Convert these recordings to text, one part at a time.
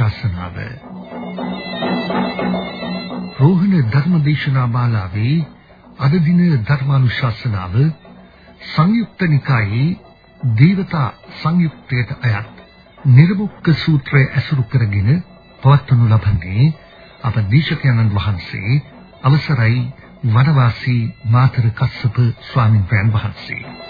ධර්මානුශාසනාව රෝහණ ධර්මදේශනා මාලාවේ අද දින ධර්මානුශාසනාව සංයුක්ත නිකායේ දේවතා සංයුක්තයට අයත් නිර්මුක්ක සූත්‍රය ඇසුරු කරගෙන පවත්වනු ලබන්නේ අප දේශකයන්න් වහන්සේ අවසරයි වනවාසී මාතර කස්සප ස්වාමීන් වහන්සේ.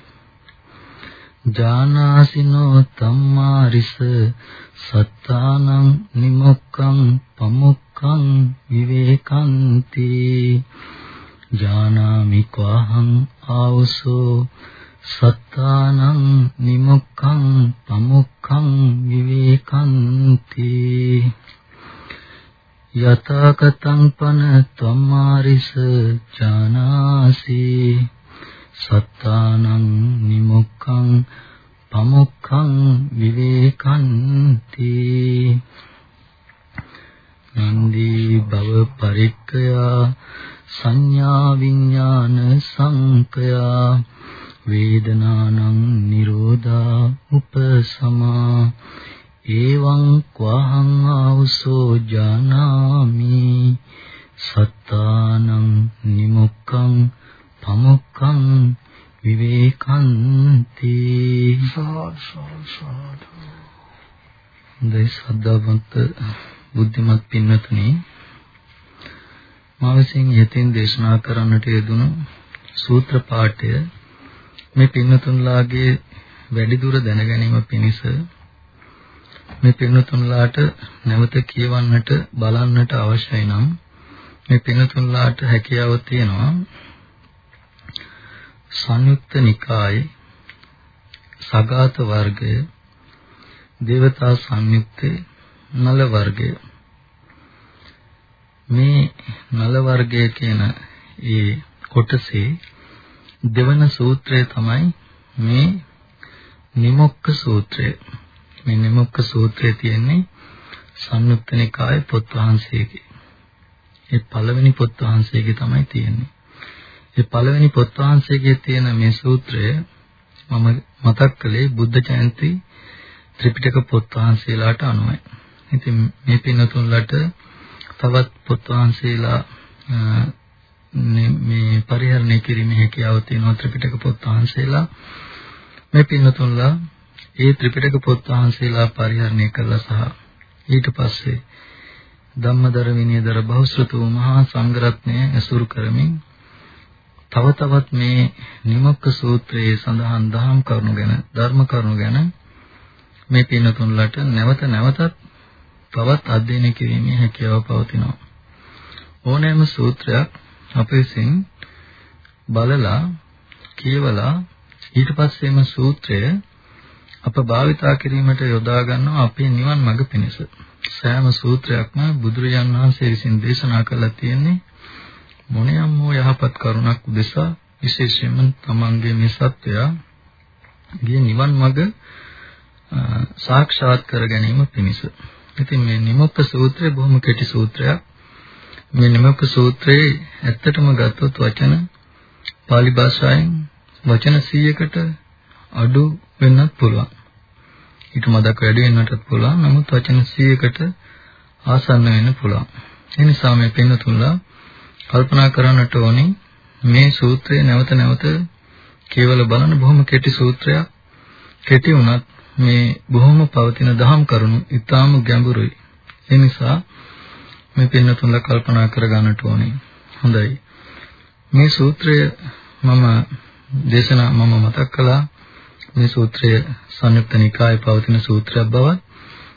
ජානාසිනෝ තම්මාරිස සත්තානං නිමොක්ඛං පමුක්ඛං විවේකන්ති ජානාමි කවහං ආවසෝ සත්තානං නිමොක්ඛං පමුක්ඛං විවේකන්ති යතකතං පන තම්මාරිස ජානාසි සත්තානං නිමුක්ඛං පමුක්ඛං විවේකන්ති නන්දී භව පරික්ඛයා සංඥා විඥාන සංකයා වේදනානං නිරෝධා උපසමා එවං කවහං ආවසෝ ජානාමි සත්තානං නිමුක්ඛං පමුක්ඛං විවේකන්ති. හොඳයි ශ්‍රද්ධාවන්ත බුද්ධිමත් පින්වතුනි. මා විසින් යතින් දේශනා කරන්නට යෙදුණු සූත්‍ර පාඨය මේ පින්වතුන්ලාගේ වැඩිදුර දැනගැනීම පිණිස මේ පින්වතුන්ලාට නැවත කියවන්නට බලන්නට අවශ්‍යයි නම් මේ පින්වතුන්ලාට හැකියාව තියෙනවා සංයුක්ත නිකායේ සගත වර්ගය දේවතා සංයුක්තේ නල වර්ගය. මේ නල වර්ගය කියන ඒ කොටසේ දෙවන සූත්‍රය තමයි මේ නිමොක්ක සූත්‍රය. මේ නිමොක්ක සූත්‍රය තියෙන්නේ සංයුක්ත නිකායේ පොත් වහන්සේගේ. ඒ පළවෙනි පොත් වහන්සේගේ තමයි තියෙන්නේ. ඒ පළවෙනි පොත් වහන්සේගේ තියෙන මේ සූත්‍රය මම මතක් කළේ බුද්ධ ජයන්ති ත්‍රිපිටක පොත් වහන්සේලාට අනුවයි. ඉතින් මේ පින්නතුන්ලට තවත් පොත් වහන්සේලා මේ පරිහරණය කිරීමේ හැකියාව තියෙනවා ත්‍රිපිටක පොත් වහන්සේලා. මේ පින්නතුන්ලා ඒ ත්‍රිපිටක පොත් වහන්සේලා පරිහරණය කළා සහ ඊට පස්සේ ධම්මදර විනයදර බහුශ්‍රත වූ මහා සංඝරත්නය ඇසුරු කරමින් තව තවත් මේ නිමක්ක සූත්‍රයේ සඳහන් දහම් කරුණු ගැන ධර්ම කරුණු ගැන මේ පින්නතුන්ලට නැවත නැවතත් තවත් අධ්‍යයනය කිරීමේ හැකියාව පවතිනවා. ඕනෑම සූත්‍රයක් අප විසින් බලලා කියවලා ඊට පස්සේම සූත්‍රය අප භාවිතා කිරීමට යොදා ගන්නවා අපේ නිවන් මඟ පිණිස. සෑම සූත්‍රයක්ම බුදුරජාන් වහන්සේ විසින් දේශනා කළා තියෙන්නේ මොනියම් හෝ යහපත් කරුණක් උදෙසා විශේෂයෙන්ම තමන්ගේ මේ සත්‍යය ගිය නිවන් මඟ සාක්ෂාත් කර ගැනීම පිණිස. ඉතින් මේ නිමොක්ක සූත්‍රය බොහොම කෙටි සූත්‍රයක්. මේ නිමොක්ක සූත්‍රයේ ඇත්තටම ගත්තොත් වචන pāli භාෂාවෙන් වචන 100කට අඩු වෙන්නත් පුළුවන්. ඊට මදක් වැඩි වෙන්නටත් පුළුවන්. නමුත් වචන 100කට ආසන්න වෙන්න පුළුවන්. ඒ නිසා මේ පින්නතුන්ලා කල්පනා කරන්නට ඕනේ මේ සූත්‍රය නැවත නැවත කියවල බලන බොහොම කෙටි සූත්‍රයක්. කෙටි වුණත් මේ බොහොම පවතින දහම් කරුණු ඊටාම ගැඹුරුයි. ඒ නිසා මේ පින්නතුන්ලා කල්පනා කර ගන්නට ඕනේ. හොඳයි. මේ සූත්‍රය මම දේශනා මම මතක් කළා. මේ සූත්‍රය සංයුක්ත නිකායේ පවතින සූත්‍රයක් බවත්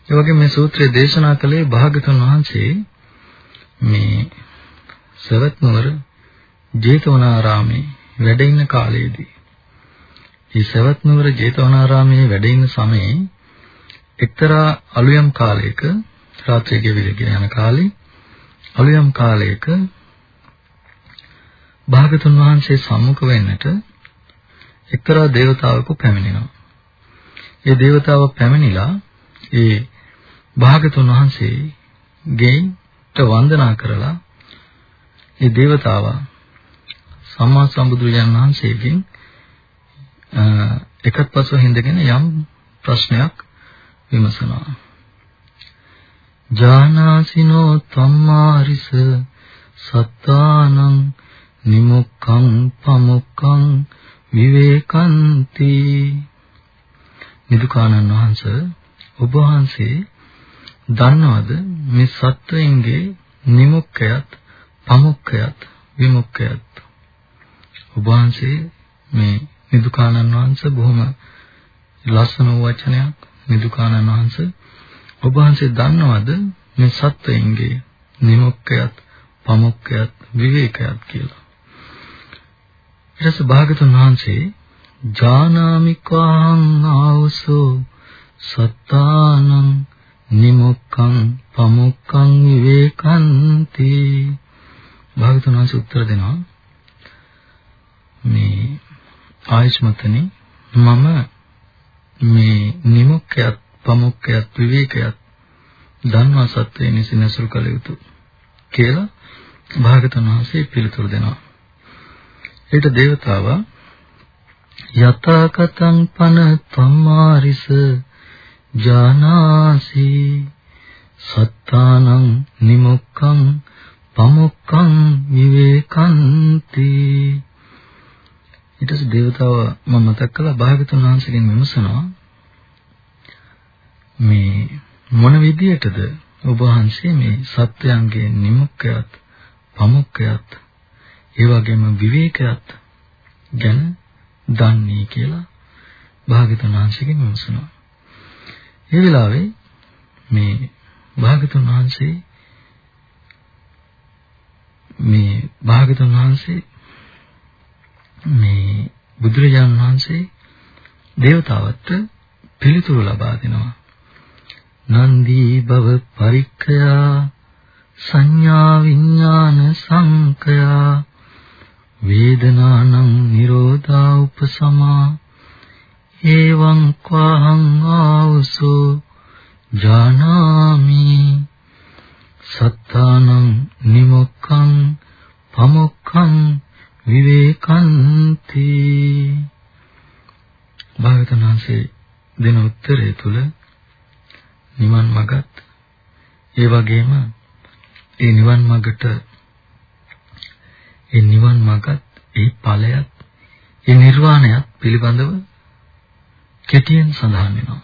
ඒ වගේ මේ සූත්‍රය දේශනා කළේ භාගතුන් වහන්සේ මේ සවැත්නුවර ජේතවනාරාමේ වැඩ ඉන්න කාලයේදී මේ සවැත්නුවර ජේතවනාරාමේ වැඩ ඉන්න සමයේ එක්තරා අලුයම් කාලයක රාත්‍රියේ ගෙවිලගෙන යන කාලේ අලුයම් කාලයක භාගතුන් වහන්සේ සම්මුඛ වෙන්නට එක්තරා దేవතාවෙකු පැමිණෙනවා. ඒ దేవතාව පැමිණිලා ඒ භාගතුන් වහන්සේ ගෙයින්ට වන්දනා කරලා ඒ దేవතාව සම්මා සම්බුදුරජාණන් වහන්සේගෙන් එකත් පසුව හිඳගෙන යම් ප්‍රශ්නයක් විමසනවා. ජානාසිනෝ තම්මාරිස සත්තානං නිමුක්ඛං පමුක්ඛං විවේකන්ති නිදුකානන් වහන්සේ ඔබ වහන්සේ දන්නවද මේ සත්වයන්ගේ නිමුක්ඛයත් පමුක්ඛයත් විමුක්ඛයත්. ඔබ වහන්සේ මේ නිදුකානන් වහන්සේ බොහොම ලස්සන වචනයක් නිදුකානන් වහන්සේ ඔබ වහන්සේ දන්නවද මේ සත්වයන්ගේ නිමුක්ඛයත් පමුක්ඛයත් විවේකයත් කියලා? ඊට පස්සේ භාගතුන් වහන්සේ ජානාමිකාං ආවසෝ සත්තානං නිමුක්ඛං පමුක්ඛං විවේකන්ති. භාගතුන් වහන්සේ උත්තර දෙනවා. මේ ආයස්මතනි මම මේ නිමුක්ඛයත් පමුක්ඛයත් විවේකයත් ධම්ම සත්‍යයේ නිසිනසුරු කළ යුතු කියලා භාගතුන් වහන්සේ පිළිතුරු දෙනවා. ඊට දේවතාව යතකතං පන තම්මාරිස ජානාසි සත්තානං නිමුක්ඛං පමුක්ඛං විවේකන්ති ඊට පස්සේ දේවතාව මම මතක් කළා භාගතුන් වහන්සේගෙන් විමසනවා මේ මොන විදියටද ඔබ වහන්සේ මේ සත්‍යයන්ගේ නිමුක්ඛයත් පමුක්ඛයත් ඒ වගේම විවේකයත් ගැන දන්නේ කියලා භාගතුන් වහන්සේගෙන් විමසනවා. ඒ වෙලාවේ මේ භාගතුන් වහන්සේ මේ භාගතුන් වහන්සේ මේ බුදුරජාණන් වහන්සේ දේවතාවට පිළිතුරු ලබා දෙනවා. නන්දී භව පරික්ඛයා සංඥා විඥාන සංකයා වේදනානං නිරෝධා උපසමා එවං කවහං ආවසෝ ජානාමි සත්තානං නිමුක්ඛං පමුක්ඛං විවේකන්ති භාගතනාංශේ දෙන උත්තරය තුල නිවන් මගත් ඒ වගේම ඒ නිවන් මගට ඒ නිවන් මාර්ගත් ඒ ඵලයත් ඒ නිර්වාණයත් පිළිබඳව කෙටියෙන් සඳහන් වෙනවා.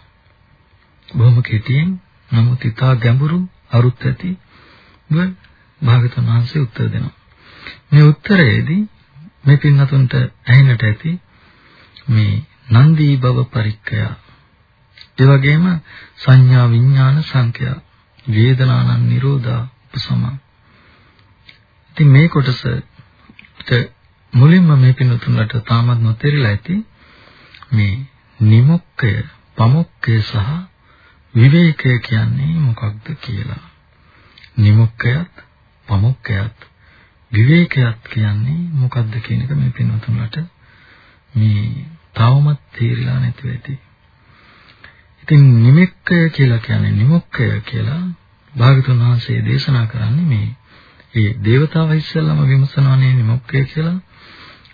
බොහොම කෙටියෙන් නමුත් ඉතා ගැඹුරු අරුත් ඇති භාගතුන් වහන්සේ උත්තර දෙනවා. මේ උත්තරයේදී මේ පින්වතුන්ට ඇහෙන්නට ඇති මේ නන්දී භව පරික්කය ඒ වගේම සංඥා විඥාන සංඛ්‍යා වේදනානං නිරෝධා උපසම ඉතින් මේ කොටස මුලින්ම මේ පින්තුන්ලට තාමත් නොතේරිලා ඇති මේ නිමුක්කය, පමුක්කය සහ විවේකය කියන්නේ මොකක්ද කියලා. නිමුක්කයත්, පමුක්කයත්, විවේකයත් කියන්නේ මොකක්ද කියන එක මේ පින්තුන්ලට මේ තවමත් තේරිලා නැති වෙති. ඉතින් නිමික්කය කියලා කියන්නේ නිමුක්කය කියලා භාගතුන් වහන්සේ දේශනා කරන්නේ මේ ඒ దేవතාවා ඉස්සෙල්ලාම විමසනවානේ නිමුක්කය කියලා.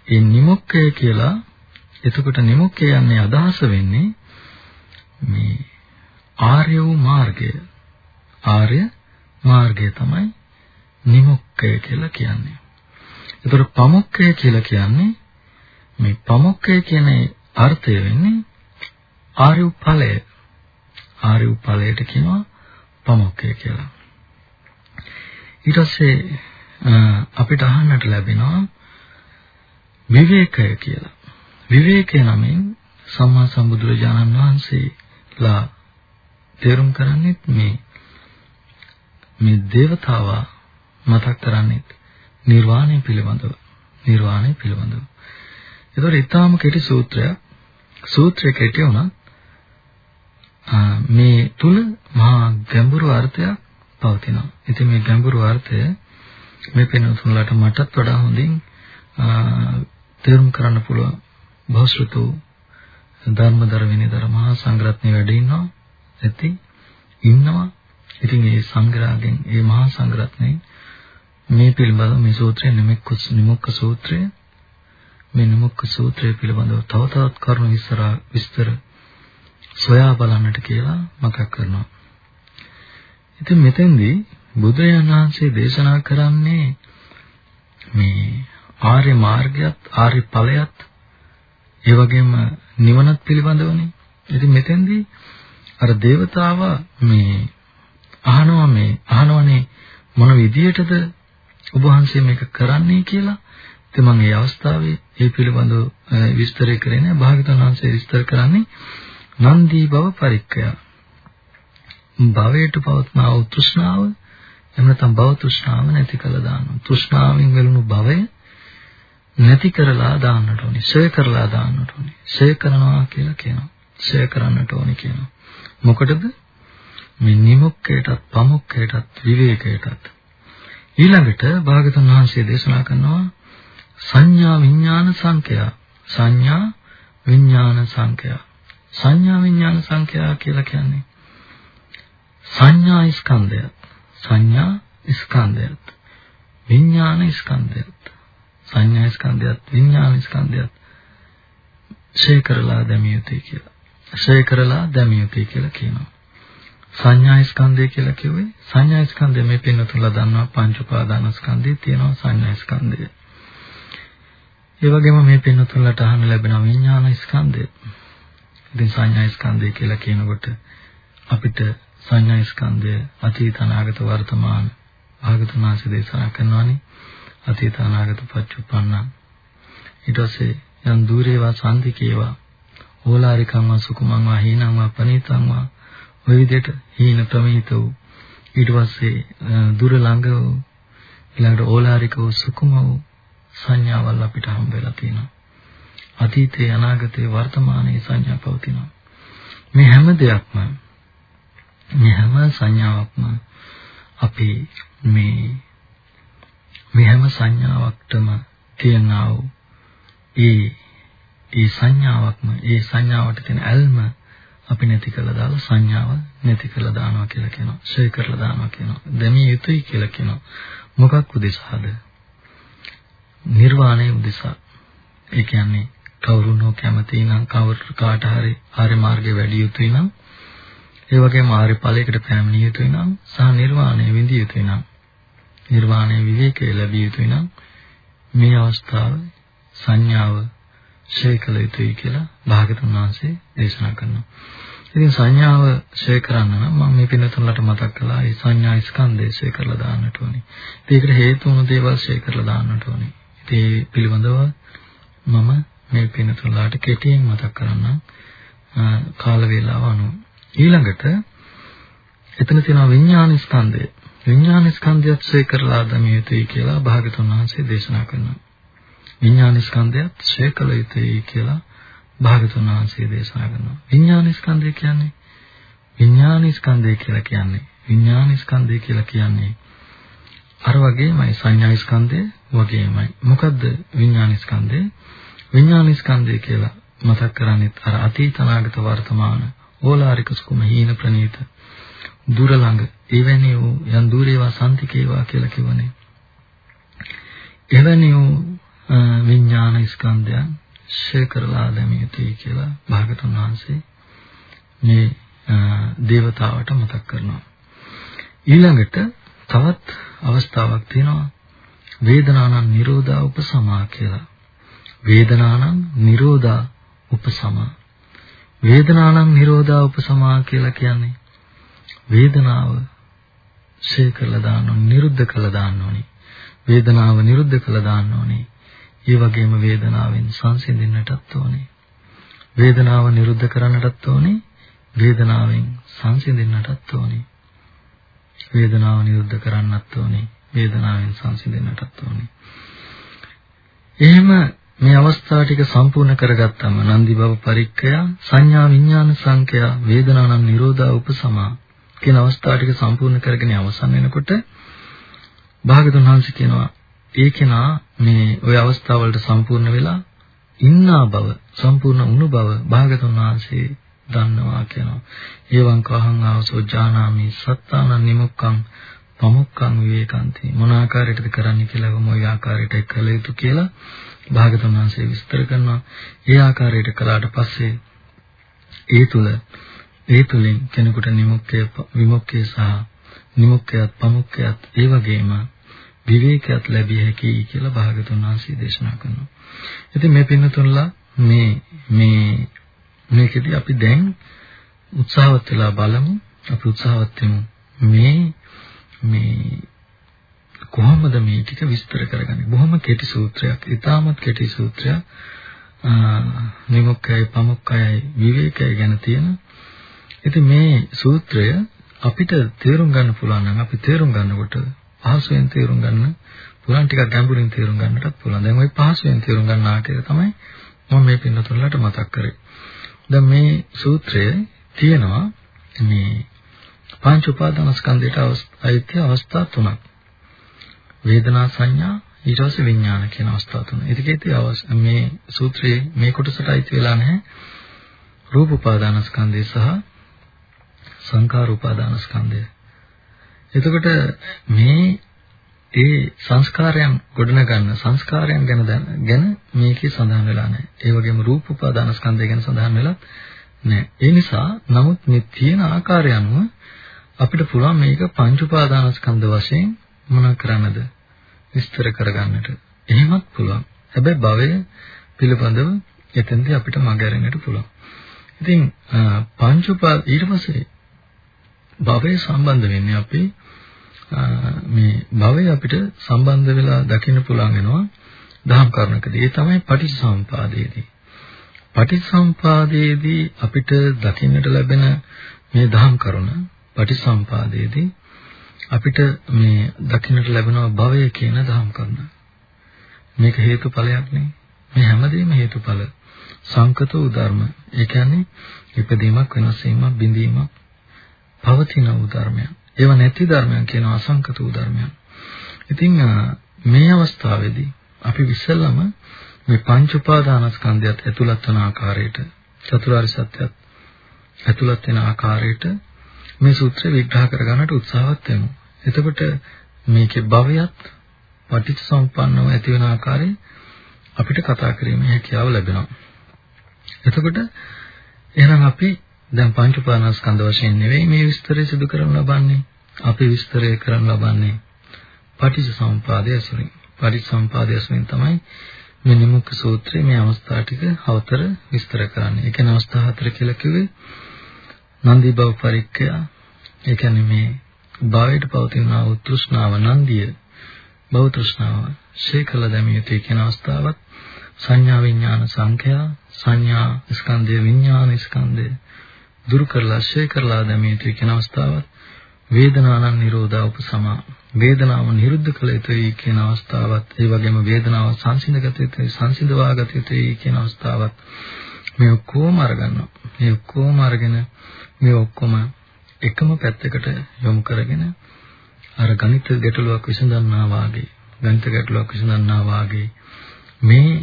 ඒ නිමුක්කය කියලා එතකොට නිමුක්කය යන්නේ අදහස වෙන්නේ මේ ආර්ය වූ මාර්ගය. ආර්ය මාර්ගය තමයි නිමුක්කය කියලා කියන්නේ. එතකොට පමුක්කය කියලා කියන්නේ මේ පමුක්කය කියන අර්ථය වෙන්නේ ආර්ය ඵලය. ආර්ය ඵලයට කියනවා පමුක්කය කියලා. ඊට පස්සේ අපිට අහන්නට ලැබෙනවා විවේකය කියලා. විවේකය නමින් සම්මා සම්බුදුරජාණන් වහන්සේලා තේරුම් කරන්නේ මේ මේ దేవතාවා මතක් කරන්නේ නිර්වාණය පිළිබඳව. නිර්වාණය පිළිබඳව. ඒතකොට ඊටාම කෙටි සූත්‍රයක්. සූත්‍රය කෙටි වුණත් මේ තුල මහා ගැඹුරු අර්ථයක් පවතිනවා. ඉතින් මේ ගැඹුරු අර්ථය මේ පින්වතුන්ලාට මටත් වඩා හොඳින් තේරුම් කරන්න පුළුවන් බහුශ්‍රතු ධර්මදර විනයදර මහා සංඝරත්නය වැඩ ඉන්නවා. ඇති ඉන්නවා. ඉතින් මේ සංඝරාගෙන් මේ මහා සංඝරත්නයෙන් මේ පිළිබඳව මේ සූත්‍රය නිමෙක්ක නිමුක්ක සූත්‍රය මේ නිමුක්ක සූත්‍රය පිළිබඳව තව තවත් කරුණු විස්තර විස්තර සොයා බලන්නට කියලා මතක් කරනවා. ඉතින් මෙතෙන්දී බුදුරජාණන් වහන්සේ දේශනා කරන්නේ මේ ආර්ය මාර්ගයත් ආර්ය ඵලයත් ඒ වගේම නිවනත් පිළිබඳවනේ. ඉතින් මෙතෙන්දී අර దేవතාව මේ අහනවා මේ අහනවනේ මොන විදියටද ඔබ වහන්සේ මේක කරන්නේ කියලා. ඉතින් මම මේ අවස්ථාවේ මේ පිළිබඳව විස්තර කරේ නෑ. භාගතුන් වහන්සේ විස්තර කරන්නේ නන්දී බව පරික්කය. භවයට පවත්නා වූ තෘෂ්ණාව එහෙම නැත්නම් භව තෘෂ්ණාව නැති කළා දානවා. තෘෂ්ණාවෙන් වෙලුණු භවය නැති කරලා දාන්නට ඕනේ. ෂය කරලා දාන්නට ඕනේ. ෂය කරනවා කියලා කියනවා. ෂය කරන්නට ඕනේ කියනවා. මොකටද? මේ නිමුක්කයටත්, පමුක්කයටත්, විවේකයටත්. ඊළඟට භාගතුන් වහන්සේ දේශනා කරනවා සංඥා විඥාන සංඛ්‍යා. සංඥා විඥාන සංඛ්‍යා. සංඥා විඥාන සංඛ්‍යා කියලා කියන්නේ සංඥා ස්කන්ධයත් සංඥා ස්කන්ධයත් විඥාන ස්කන්ධයත් සංඥා ස්කන්ධයත් විඥාන ස්කන්ධයත් ශේ කරලා දැමිය යුතුයි කියලා. ශේ කරලා දැමිය යුතුයි කියලා කියනවා. සංඥා ස්කන්ධය කියලා කිව්වේ සංඥා ස්කන්ධය මේ පින්නතුලා දන්නවා පංච උපාදාන ස්කන්ධය තියෙනවා සංඥා ස්කන්ධය. ඒ වගේම මේ පින්නතුලට අහන්න ලැබෙන විඥාන ස්කන්ධය. ඉතින් සංඥා ස්කන්ධය කියලා කියනකොට අපිට සංඥා ස්කන්ධය අතීත අනාගත වර්තමාන භාගතුනාස දේශනා කරනවානේ අතීත අනාගත පච්චුප්පන්න ඊට පස්සේ යම් দূරේවා සාන්තිකේවා ඕලාරිකම්ව සුකුමංව හීනංව පනීතංව ඔය විදිහට හීන ප්‍රමීත වූ ඊට පස්සේ දුර ළඟ වූ ඊළඟට ඕලාරික වූ සුකුම වූ සංඥාවල් අපිට හම්බ වෙලා තියෙනවා. අතීතේ අනාගතේ වර්තමානයේ සංඥා පවතිනවා. මේ හැම දෙයක්ම මේ හැම සංඥාවක්ම අපි මේ මේ හැම සංඥාවක්ටම තියෙනා වූ ඒ ඒ සංඥාවක්ම ඒ සංඥාවට තියෙන ඇල්ම අපි නැති කළා දාලා සංඥාව නැති කළා දානවා කියලා කියනවා. ෂේ කරලා දානවා කියනවා. දැමිය යුතුයි කියලා කියනවා. මොකක් උදෙසාද? නිර්වාණය උදෙසා. ඒ කියන්නේ කවුරුනෝ කැමති නම් කවුරු කාට හරි ආර්ය මාර්ගයේ වැඩි යුතුයි නම් ඒ වගේම ආර්ය ඵලයකට පැමිණිය යුතුයි නම් සහ නිර්වාණය විඳිය යුතුයි නම් නිර්වාණය විවේකයේ ලැබිය යුතුයි නම් මේ අවස්ථාව සංඥාව ශේ කළ යුතුයි කියලා භාගතුන් වහන්සේ දේශනා කරනවා. ඉතින් සංඥාව ශේ කරන්න නම් මම මේ පින්නතුන්ලට මතක් කළා ඒ සංඥා ස්කන්ධය ශේ කරලා දාන්නට ඕනේ. ඒකට හේතු වුණු දේවල් ශේ කරලා දාන්නට ඕනේ. ඉතින් ඒ පිළිබඳව මම මේ පින්නතුන්ලට කෙටියෙන් මතක් කරන්නම් කාල වේලාව අනුව. ඊළඟට එතන තියෙනවා විඥාන ස්කන්ධය. විඥාන ස්කන්ධයත් ශ්‍රේ කරලා දමිය යුතුයි කියලා භාගතුන් වහන්සේ දේශනා කරනවා. විඥාන ස්කන්ධයත් ශ්‍රේ කළ යුතුයි කියලා භාගතුන් වහන්සේ දේශනා කරනවා. විඥාන ස්කන්ධය කියන්නේ විඥාන ස්කන්ධය කියලා කියන්නේ විඥාන ස්කන්ධය කියලා කියන්නේ අර වගේමයි සංඥා ස්කන්ධය වගේමයි. මොකද්ද විඥාන ස්කන්ධය? විඥාන ස්කන්ධය කියලා මතක් කරන්නේ අර අතීත අනාගත වර්තමාන ඕලාරික සුකුම හීන ප්‍රනීත දුර ළඟ එවැනි වූ යන් දුරේවා සම්තිකේවා කියලා කියවනේ එවැනි වූ විඥාන ස්කන්ධයන් ශේ කරලා දැමිය යුතුයි කියලා භාගතුන් වහන්සේ මේ දේවතාවට මතක් කරනවා. ඊළඟට තවත් අවස්ථාවක් තියෙනවා. වේදනානං නිරෝධා උපසමා කියලා. වේදනානං නිරෝධා උපසමා. වේදනානම් නිරෝධා උපසමා කියලා කියන්නේ වේදනාව ශේ කරලා දාන්න ඕනේ නිරුද්ධ කරලා දාන්න ඕනේ. වේදනාව නිරුද්ධ කරලා දාන්න ඕනේ. ඒ වගේම වේදනාවෙන් සංසිඳෙන්නටත් ඕනේ. වේදනාව නිරුද්ධ කරන්නටත් ඕනේ. වේදනාවෙන් සංසිඳෙන්නටත් ඕනේ. වේදනාව නිරුද්ධ කරන්නත් ඕනේ. වේදනාවෙන් සංසිඳෙන්නටත් ඕනේ. එහෙම මේ අවස්ථාව ටික සම්පූර්ණ කරගත්තම නන්දි බව පරික්කය සංඥා විඥාන සංඛ්‍යා වේදනානම් නිරෝධා උපසමා කියන අවස්ථාව ටික සම්පූර්ණ කරගෙන අවසන් වෙනකොට භාගතුන් වහන්සේ කියනවා ඒ කෙනා මේ ওই අවස්ථාව වලට සම්පූර්ණ වෙලා ඉන්නා බව සම්පූර්ණ වුණු බව භාගතුන් වහන්සේ දන්නවා කියනවා. ඒවං කහං ආවසෝ ජානාමි සත්තානං නිමුක්ඛං පමුක්ඛං විවේකන්ති මොන ආකාරයටද කරන්න කියලා මොයි ආකාරයට කළ යුතු කියලා භාගතුන් වහන්සේ විස්තර කරනවා. ඒ ආකාරයට කළාට පස්සේ ඒ තුල ඒ තුලින් කෙනෙකුට නිමුක්ඛය විමුක්ඛය සහ නිමුක්ඛයත් පමුක්ඛයත් ඒ වගේම විවේකයක් ලැබිය හැකියි කියලා භාගතුන් වහන්සේ දේශනා කරනවා. ඉතින් මේ පින්නතුන්ලා මේ මේ මේකෙදි අපි දැන් උත්සාහවත් වෙලා බලමු. අපි උත්සාහවත් වෙමු. මේ මේ කොහොමද මේ ටික විස්තර කරගන්නේ? බොහොම කෙටි සූත්‍රයක්. ඊටමත් කෙටි සූත්‍රයක්. නිමුක්ඛයයි පමුක්ඛයයි විවේකය ගැන තියෙන. ඉතින් මේ සූත්‍රය අපිට තේරුම් ගන්න පුළුවන් නම් අපි තේරුම් ගන්නකොට පහසුවෙන් තේරුම් ගන්න පුළුවන් ටිකක් ගැඹුරින් තේරුම් ගන්නටත් පුළුවන්. දැන් ওই පහසුවෙන් තේරුම් ගන්න ආකාරය තමයි මම මේ පින්නතුන්ලට මතක් කරේ. දැන් මේ සූත්‍රයේ තියෙනවා මේ පංච උපාදානස්කන්ධයට අයිති අවස්ථා තුනක්. වේදනා සංඥා ඊට පස්සේ විඥාන කියන අවස්ථා තුන. ඒකේදී මේ සූත්‍රයේ මේ කොටසට අයිති වෙලා නැහැ. රූප උපාදානස්කන්ධය සහ සංකාර උපාදානස්කන්ධය. එතකොට මේ ඒ සංස්කාරයන් ගොඩනගන්න සංස්කාරයන් ගැන ගැන මේකේ සඳහන් වෙලා නැහැ. ඒ වගේම රූප උපාදාන ස්කන්ධය ගැන සඳහන් වෙලා නැහැ. ඒ නිසා නමුත් මේ තියෙන ආකාරය අනුව අපිට පුළුවන් මේක පංච උපාදාන ස්කන්ධ වශයෙන් මොන කරන්නද විස්තර කරගන්නට. එහෙමත් පුළුවන්. හැබැයි භවය පිළිබඳව එතෙන්දී අපිට මග ඇරෙන්නට පුළුවන්. ඉතින් පංච උපා ඊට පස්සේ භවය සම්බන්ධ වෙන්නේ අපි මේ භවය අපිට සම්බන්ධ වෙලා දකින්න පුළුවන් වෙනවා දහම් කරුණකදී. ඒ තමයි පටිච්චසමුපාදයේදී. පටිච්චසමුපාදයේදී අපිට දකින්නට ලැබෙන මේ දහම් කරුණ පටිච්චසමුපාදයේදී අපිට මේ දකින්නට ලැබෙනවා භවය කියන දහම් කරුණ. මේක හේතුඵලයක් නේ. මේ හැමදේම හේතුඵල. සංකත උධර්ම. ඒ කියන්නේ ඉපදීමක් වෙනස් වීමක් බිඳීමක් පවතින වූ ධර්මයන්. ඒව නැති ධර්මයන් කියන අසංකත වූ ධර්මයන්. ඉතින් මේ අවස්ථාවේදී අපි විශ්සලම මේ පංච උපාදානස්කන්ධයත් ඇතුළත් වන ආකාරයට චතුරාර්ය සත්‍යයත් ඇතුළත් වෙන ආකාරයට මේ සූත්‍රය විග්‍රහ කරගන්නට උත්සාහවත් වෙමු. එතකොට මේකේ භවයත් පටිච්චසමුප්පන්නව ඇති වෙන ආකාරය අපිට කතා කිරීමේ හැකියාව ලැබෙනවා. එතකොට එහෙනම් අපි දැන් පංච උපාදානස්කන්ධ වශයෙන් නෙවෙයි මේ විස්තරය සිදු කරන්න ලබන්නේ. අපි විස්තරය කරන්න ලබන්නේ පටිච්චසමුපාදය ඇසුරින්. පටිච්චසමුපාදය ඇසුරින් තමයි මේ නිමුක්ඛ සූත්‍රයේ මේ අවස්ථා ටික අවතර විස්තර කරන්නේ. ඒ කියන්නේ අවස්ථා හතර කියලා කිව්වේ නන්දි භව පරික්ඛය. ඒ කියන්නේ මේ භවයට පවතින උත්ෘෂ්ණාව නන්දිය භව තෘෂ්ණාව ශේකල දැමියතේ කියන අවස්ථාවත් සංඥා විඥාන සංඛ්‍යා සංඥා ස්කන්ධය විඥාන ස්කන්ධය දුරු කරලා ශේ කරලා දැමිය යුතුයි කියන අවස්ථාවත් වේදනානං නිරෝධා උපසමා. වේදනාව නිරුද්ධ කළ යුතුයි කියන අවස්ථාවත් ඒ වගේම වේදනාව සංසිඳගත යුතුයි සංසිඳවාගත යුතුයි කියන අවස්ථාවත් මේ ඔක්කොම අරගන්නවා. මේ ඔක්කොම අරගෙන මේ ඔක්කොම එකම පැත්තකට යොමු කරගෙන අර ගණිත ගැටලුවක් විසඳන්නා වාගේ ගණිත ගැටලුවක් විසඳන්නා වාගේ මේ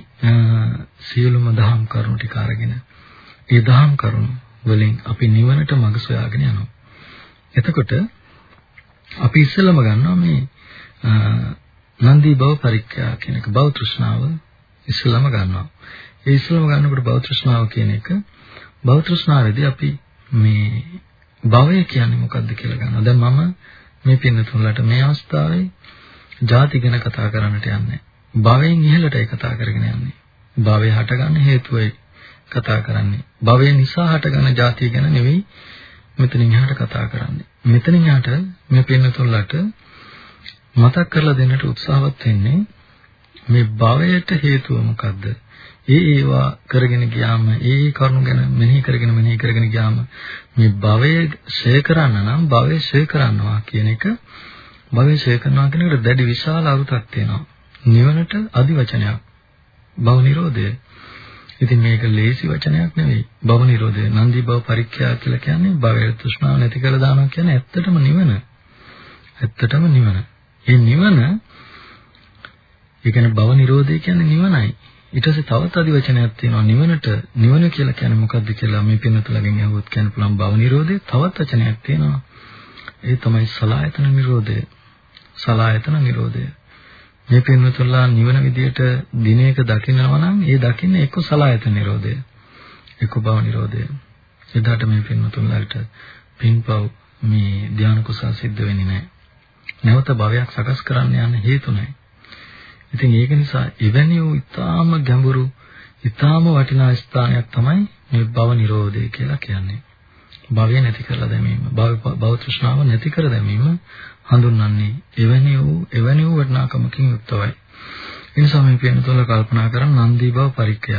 සියලුම දහම් කරුණු ටික අරගෙන ඒ දහම් කරුණු වලින් අපි නිවනට මඟ සොයාගෙන යනවා. එතකොට අපි ඉස්සෙල්ලම ගන්නවා මේ නන්දී භව පරික්ඛා කියන එක භව තෘෂ්ණාව ඉස්සෙල්ලම ගන්නවා. ඒ ඉස්සෙල්ලම ගන්නකොට භව තෘෂ්ණාව කියන එක භව තෘෂ්ණාවේදී අපි මේ භවය කියන්නේ මොකක්ද කියලා ගන්නවා. දැන් මම මේ පින්නතුන්ලට මේ අවස්ථාවේ ಜಾති ගැන කතා කරන්නට යන්නේ. භවයෙන් ඉහළටයි කතා කරගෙන යන්නේ. භවය හටගන්න හේතුවයි කතා කරන්නේ. භවය නිසා හටගන්න જાතිය ගැන නෙවෙයි මෙතනින් එහාට කතා කරන්නේ. මෙතනින් එහාට මේ පින්නතුල්ලට මතක් කරලා දෙන්නට උත්සාහවත් වෙන්නේ මේ භවයට හේතුව මොකද්ද? ඒ ඒවා කරගෙන ගියාම ඒ කරුණු ගැන මෙනෙහි කරගෙන මෙනෙහි කරගෙන ගියාම මේ භවය ශේ කරන්න නම් භවය ශේ කරනවා කියන එක භවය ශේ කරනවා කියන එකට දැඩි විශාල අරුතක් තියෙනවා. නිවනට අදිවචනයක්. භව නිරෝධය ඉතින් මේක ලේසි වචනයක් නෙවෙයි. භව නිරෝධය. නන්දි භව පරික්ඛ්‍යා කියලා කියන්නේ භවයේ තෘෂ්ණාව නැති කරලා දානවා කියන්නේ ඇත්තටම නිවන. ඇත්තටම නිවන. ඒ නිවන ඒ කියන්නේ භව නිරෝධය කියන්නේ නිවනයි. ඊට පස්සේ තවත් අදි වචනයක් තියෙනවා නිවනට නිවන කියලා කියන්නේ මොකක්ද කියලා මේ පින්නතුලගෙන් අහුවොත් කියන්න පුළුවන් භව නිරෝධය තවත් වචනයක් තියෙනවා. ඒ තමයි සලායතන නිරෝධය. සලායතන නිරෝධය. මේ පින්නතුල්ලා නිවන විදියට දිනයක දකින්නවා නම් ඒ දකින්නේ එක්ක සලායතන නිරෝධය. එක්ක භව නිරෝධය. එදාට මේ පින්නතුල්ලාට පින්පව් මේ ධානය කුසල් සිද්ධ වෙන්නේ නැහැ. නැවත භවයක් සකස් කරන්න යන්න හේතු නැහැ. ඉතින් ඒක නිසා එවැනි වූ ඊටාම ගැඹුරු ඊටාම වටිනා ස්ථානයක් තමයි මේ භව නිරෝධය කියලා කියන්නේ. භවය නැති කරලා දැමීම, භව භව තෘෂ්ණාව නැති කර දැමීම හඳුන්වන්නේ එවැනි වූ එවැනි වූ වටිනාකමකින් යුක්තවයි. ඒ නිසා මේ පියනතොල කල්පනා කරන් නන්දී භව පරික්කය.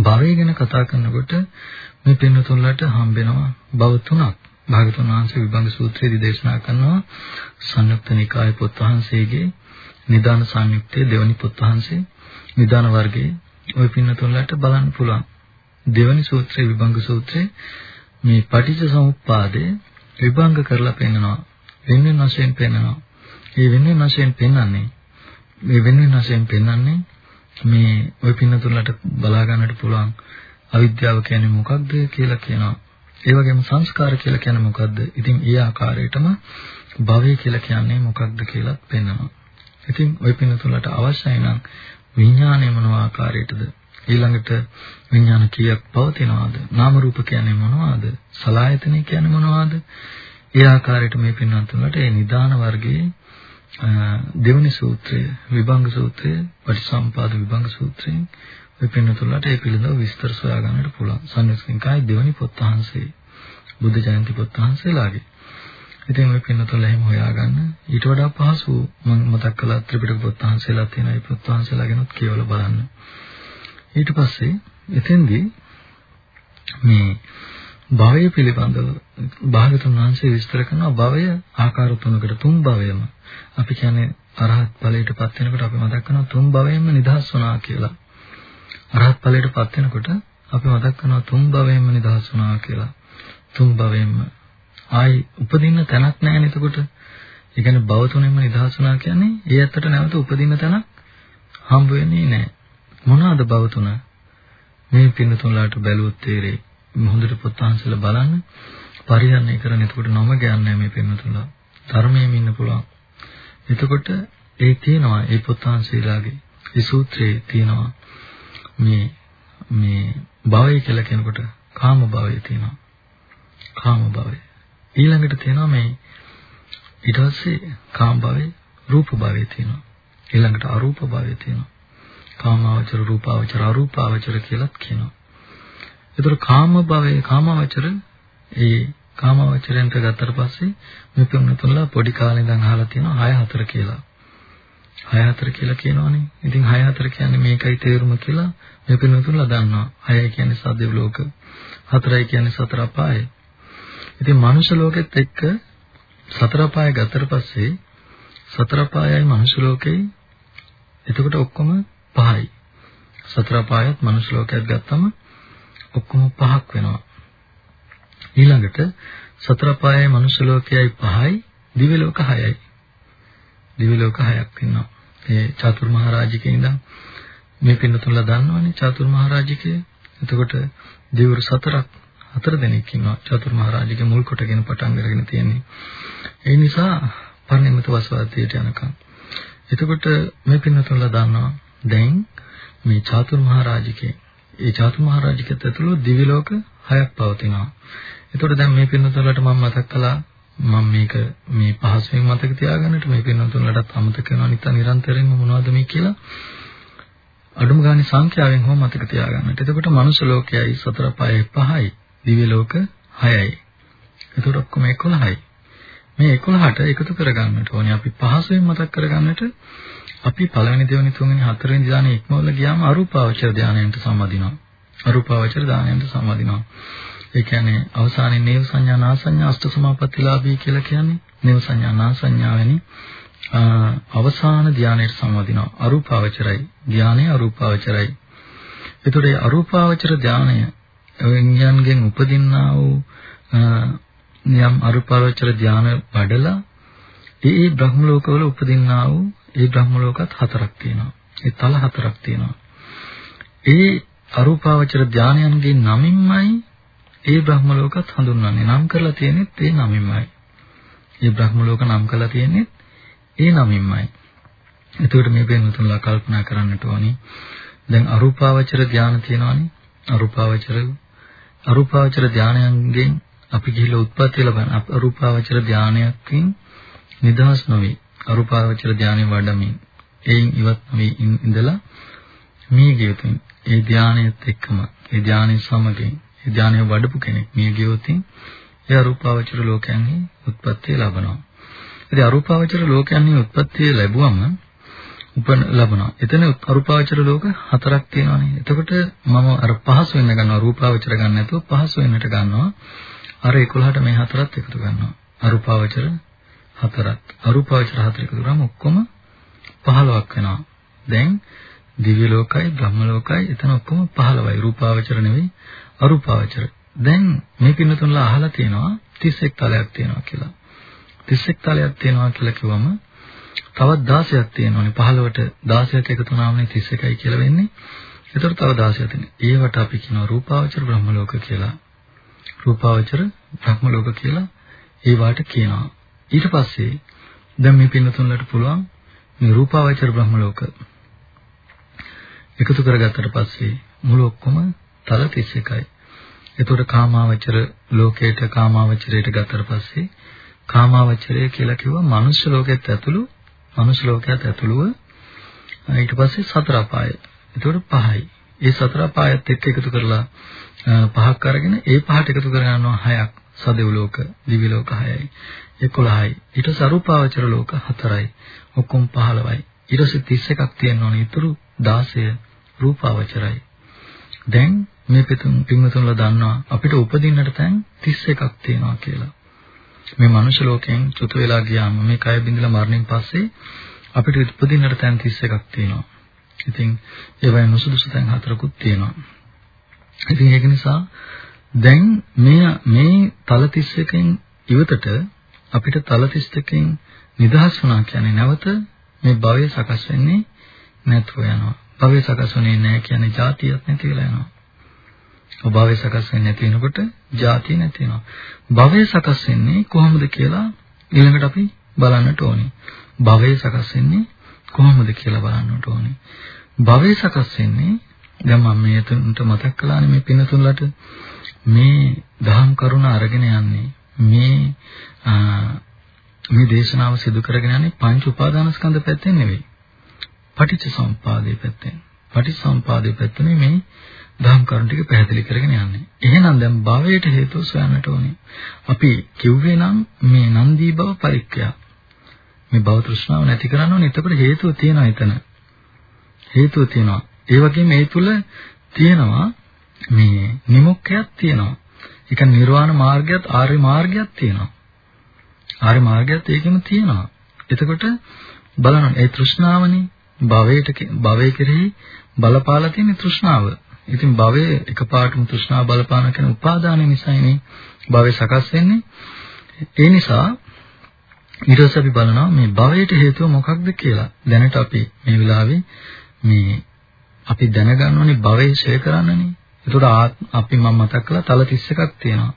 භවය ගැන කතා කරනකොට මේ පියනතොලට හම්බෙනවා භව තුනක්. භාගතුන් වහන්සේ විභංග සූත්‍රයේදී දේශනා කරනවා සංයුක්ත නිකාය පොත් වහන්සේගේ නිදාන සංයුක්තයේ දෙවනි පොත් වහන්සේ නිදාන වර්ගයේ ওই පින්නතුන්ලට බලන්න පුළුවන්. දෙවනි සූත්‍රයේ විභංග සූත්‍රයේ මේ පටිච්ච සමුප්පාදය විභංග කරලා පෙන්නනවා. වෙන වෙන වශයෙන් පෙන්නනවා. මේ වෙන වෙන වශයෙන් පෙන්වන්නේ මේ වෙන වෙන වශයෙන් පෙන්වන්නේ මේ ওই පින්නතුන්ලට බලා ගන්නට පුළුවන් අවිද්‍යාව කියන්නේ මොකක්ද කියලා කියනවා. ඒ වගේම සංස්කාර කියලා කියන්නේ මොකක්ද? ඉතින් ඒ ආකාරයටම භවය කියලා කියන්නේ මොකක්ද කියලා පෙන්වනවා. ඉතින් ওই පින්නතුලට අවශ්‍යයි නම් විඥානය මොන ආකාරයටද? ඊළඟට විඥාන කීයක් පවතිනවද? නාම රූප කියන්නේ මොනවද? සලායතන කියන්නේ මොනවද? ඒ ආකාරයට මේ පින්නතුලට ඒ නිදාන වර්ගයේ දෙවනි සූත්‍රය, විභංග සූත්‍රය, පටිසම්පාද විභංග සූත්‍රයෙන් ඔය පින්නතුලට ඒ පිළිබඳව විස්තර සොයා ගන්නට පුළුවන්. සංයුක්තිකායි දෙවනි පොත් වහන්සේ බුද්ධ ජයන්ති පොත් වහන්සේලාගේ. ඉතින් ඔය පින්නතුල එහෙම හොයාගන්න ඊට වඩා පහසු මම මතක් කළා ත්‍රිපිටක පොත් වහන්සේලා තියෙන ඒ පොත් වහන්සේලාගෙනුත් කියවලා බලන්න. ඊට පස්සේ එතෙන්දී මේ භවය පිළිබඳව භාගතුන් වහන්සේ විස්තර කරනවා භවය ආකාර තුනකට තුන් භවයම අපි කියන්නේ අරහත් ඵලයටපත් වෙනකොට අපි මතක් කරනවා තුන් භවයෙන්ම නිදහස් වුණා කියලා. අරහත් ඵලයටපත් වෙනකොට අපි මතක් කරනවා තුන් භවයෙන්ම නිදහස් වුණා කියලා. තුන් භවයෙන්ම ආයි උපදින්න තැනක් නැහැ නේද එතකොට? ඒ කියන්නේ භව තුනෙන්ම නිදහස් වුණා කියන්නේ ඒ ඇත්තට නැවත උපදින්න තැනක් හම්බ වෙන්නේ නැහැ. මොනවාද භව තුන? මේ පින්න තුනලාට බැලුවොත් තේරෙයි. හොඳට පොත්හාන්සලා බලන්න. පරිහරණය කරන එතකොට නම ගන්නේ මේ පින්න තුනලා. ධර්මයෙන් ඉන්න පුළුවන්. එතකොට ඒ තියෙනවා ඒ පොත්හාන්සලාගේ ඒ සූත්‍රයේ තියෙනවා මේ මේ භවය කියලා කියනකොට කාම භවය තියෙනවා. කාම භවය. ඊළඟට තියෙනවා මේ ඊට පස්සේ කාම භවයේ රූප භවයේ තියෙනවා. ඊළඟට අරූප භවයේ තියෙනවා. කාමාවචර රූපාවචර අරූපාවචර කියලාත් කියනවා. ඒතර කාම භවයේ කාමාවචර ඒ කාමාවචරෙන්ට ගත්තට පස්සේ මේ පෙම්නතුන්ලා පොඩි කාලේ ඉඳන් අහලා තියෙනවා 6 4 කියලා. 6 4 කියලා කියනවනේ. ඉතින් 6 4 කියන්නේ මේකයි තේරුම කියලා මේ පෙම්නතුන්ලා දන්නවා. 6 කියන්නේ සද්දේ ලෝක. 4යි කියන්නේ සතර අපාය. ඉතින් මනුෂ්‍ය ලෝකෙත් එක්ක සතර පාය ගතට පස්සේ සතර පායයි මනුෂ්‍ය ලෝකෙයි එතකොට ඔක්කොම පහයි. සතර පායත් මනුෂ්‍ය ලෝකයක් ගත්තම ඔක්කොම පහක් වෙනවා. ඊළඟට සතර පායයි මනුෂ්‍ය ලෝකයයි පහයි දිව්‍ය ලෝක හයයි. දිව්‍ය ලෝක හයක් වෙනවා. ඒ චතුර්මහා රාජිකේ ඉඳන් මේ පින්නතුන්ලා දන්නවනේ චතුර්මහා රාජිකේ. එතකොට දිවුරු සතරක් හතර දෙනෙක් ඉන්නවා චතුර්මහා රාජික මුල් කොටගෙන පටන් අරගෙන තියෙන්නේ. ඒ නිසා පරිණිමිත වසවාදයට යනකම්. එතකොට මේ පින්නතුන්ලා දන්නවා දැන් මේ චතුර්මහා රාජිකේ ඒ චතුර්මහා රාජිකත් ඇතුළු දිවි ලෝක හයක් පවතිනවා. එතකොට දැන් මේ පින්නතුන්ලට මම මතක් කළා මම මේක මේ පහසුවෙන් මතක තියාගන්නට මේ පින්නතුන්ලටත් අමතක කරනවා නිතර නිරන්තරයෙන්ම මොනවද මේ කියලා අඩුම ගානේ සංඛ්‍යාවෙන් හෝ මතක තියාගන්නට. එතකොට මනුෂ්‍ය ලෝකයයි සතර පහයි පහයි දිව්‍ය ලෝක 6යි. එතකොට ඔක්කොම 11යි. මේ 11ට එකතු කරගන්නට ඕනේ. අපි පහසුවෙන් මතක් කරගන්නට අපි පළවෙනි දෙවෙනි තුන්වෙනි හතරවෙනි ධානය ඉක්මවල ගියාම අරූපාවචර ධානයට සම්බන්ධිනවා. අරූපාවචර ධානයට සම්බන්ධිනවා. ඒ කියන්නේ අවසානයේ නේව සංඥා නා සංඥා අෂ්ට සමාපත්තිලාභී කියලා කියන්නේ නේව සංඥා නා සංඥා වැනි අවසාන ධානයට සම්බන්ධිනවා. අරූපාවචරයි. ධානය අරූපාවචරයි. ඒතකොට ඒ අරූපාවචර ධානය විඥාන්ගෙන් උපදින්නා වූ යම් අරූපාවචර ධාන වඩලා ඒ ඒ බ්‍රහ්ම ලෝකවල උපදින්නා වූ ඒ බ්‍රහ්ම ලෝකත් හතරක් තියෙනවා. ඒ තල හතරක් තියෙනවා. ඒ අරූපාවචර ධානයන්ගේ නමින්මයි ඒ බ්‍රහ්ම ලෝකත් හඳුන්වන්නේ. නම් කරලා තියෙනෙත් ඒ නමින්මයි. ඒ බ්‍රහ්ම ලෝක නම් කරලා තියෙනෙත් ඒ නමින්මයි. එතකොට මේ බෙන්තුන්ලා කල්පනා කරන්නට ඕනි. දැන් අරූපාවචර ධානය තියෙනවානේ. අරූපාවචර අරූපාවචර ධානයන්ගෙන් අපි ගිහිල්ලා උත්පත්ති ලබන අරූපාවචර ධානයකින් නිදහස් නොවේ. අරූපාවචර ධානය වඩමින් එයින් ඉවත් නොවේ ඉඳලා මේ ගියොතින් ඒ ධානයත් එක්කම ඒ ධානය සමගින් ඒ ධානය වඩපු කෙනෙක් මේ ගියොතින් ඒ අරූපාවචර ලෝකයන්හි උත්පත්ති ලබනවා. ඉතින් අරූපාවචර ලෝකයන්හි උත්පත්ති ලැබුවම උපන ලබනවා. එතන අරූපාවචර ලෝක හතරක් තියෙනවානේ. එතකොට මම අර පහසු වෙන්න ගන්නවා රූපාවචර ගන්න නැතුව පහසු වෙන්නට ගන්නවා. අර 11ට මේ හතරත් එකතු කරනවා. අරූපාවචර හතරක්. අරූපාවචර හතර එකතු කරාම ඔක්කොම 15ක් වෙනවා. දැන් දිව්‍ය ලෝකයි බ්‍රහ්ම ලෝකයි එතන ඔක්කොම 15යි. රූපාවචර නෙවෙයි අරූපාවචර. දැන් මේ පින්නතුන්ලා අහලා තියෙනවා 31 තලයක් තියෙනවා කියලා. 31 තලයක් තියෙනවා කියලා කිව්වම තවත් 16ක් තියෙනවානේ 15ට 16ක් එකතු වුණාමනේ 31යි කියලා වෙන්නේ. ඒතර තව 16ක් තියෙනවා. ඒවට අපි කියනවා රූපාවචර බ්‍රහ්ම ලෝක කියලා. රූපාවචර බ්‍රහ්ම ලෝක කියලා ඒවට කියනවා. ඊට පස්සේ දැන් මේ පින්නතුන්ලට පුළුවන් මේ රූපාවචර බ්‍රහ්ම ලෝක එකතු කරගත්තට පස්සේ මුළු ඔක්කොම තල 31යි. එතකොට කාමාවචර ලෝකයට කාමාවචරයට ගත්තට පස්සේ කාමාවචරය කියලා කිව්වා මනුෂ්‍ය ලෝකයට ඇතුළු මනුෂ්‍ය ලෝකයට ඇතුළුව ඊට පස්සේ සතර අපාය. එතකොට පහයි. ඒ සතර අපායත් එක්ක එකතු කරලා පහක් අරගෙන ඒ පහට එකතු කරගන්නවා හයක්. සදෙව් ලෝක, දිවි ලෝක 6යි. 11යි. ඊට සරුපාවචර ලෝක 4යි. ඔක්කොම 15යි. ඊට පස්සේ 31ක් තියෙනවනේ. ඊටු 16 රූපාවචරයි. දැන් මේ පිටුම් පින්වතුන්ලා දන්නවා අපිට උපදින්නට තැන් 31ක් තියෙනවා කියලා. මේ මනුෂ්‍ය ලෝකයෙන් චුත වෙලා ගියාම මේ කය බිඳලා මරණයෙන් පස්සේ අපිට උපදින්නට තැන් 31ක් තියෙනවා. ඉතින් ඒවයි නුසුදුසු තැන් හතරකුත් තියෙනවා. ඉතින් ඒක නිසා දැන් මේ මේ තල 31කින් ඉවතට අපිට තල 31කින් නිදහස් වුණා කියන්නේ නැවත මේ භවය සකස් වෙන්නේ නැතුව යනවා. භවය සකස් වෙන්නේ නැහැ කියන්නේ જાතියක් නැති වෙලා යනවා. භවය සකස් වෙන්නේ නැති වෙනකොට ಜಾති නැති වෙනවා. භවය සකස් වෙන්නේ කොහොමද කියලා ඊළඟට අපි බලන්නට ඕනේ. භවය සකස් වෙන්නේ කොහොමද කියලා බලන්නට ඕනේ. භවය සකස් වෙන්නේ දැන් මම මේ තුන්ට මතක් කළානේ මේ පින්නතුන්ලට මේ දහම් කරුණ අරගෙන යන්නේ මේ මේ දේශනාව සිදු කරගෙන යන්නේ පංච උපාදානස්කන්ධ පැත්තෙන් නෙවෙයි. පටිච්ච සම්පාදයේ පැත්තෙන්. පටිච්ච සම්පාදයේ පැත්තනේ මේ දහම් කරුණු ටික පැහැදිලි කරගෙන යන්නේ. එහෙනම් දැන් භවයට හේතුව සොයන්නට ඕනේ. අපි කිව්වේ නම් මේ නන්දී භව පරික්ඛය. මේ භව තෘෂ්ණාව නැති කරන්න ඕනේ. එතකොට හේතුව තියෙනවා එතන. හේතුව තියෙනවා. ඒ වගේම ඒ තුල තියෙනවා මේ නිමුක්කයක් තියෙනවා. ඒ කියන්නේ නිර්වාණ මාර්ගයත් ආර්ය මාර්ගයක් තියෙනවා. ආර්ය මාර්ගයත් ඒකෙම තියෙනවා. එතකොට බලන්න ඒ තෘෂ්ණාවනේ භවයට භවයේ කෙරෙහි බලපාලා තියෙන තෘෂ්ණාව. ඉතින් භවයේ එකපාරටම තෘෂ්ණාව බලපාන කෙන උපාදාන නිසානේ භවය සකස් වෙන්නේ. ඒ නිසා ඊට පස්සේ අපි බලනවා මේ භවයට හේතුව මොකක්ද කියලා. දැනට අපි මේ වෙලාවේ මේ අපි දැනගන්න ඕනේ භවයේ ඡය කරන්නනේ. ඒකට අපි මම මතක් කළා තල 31ක් තියෙනවා.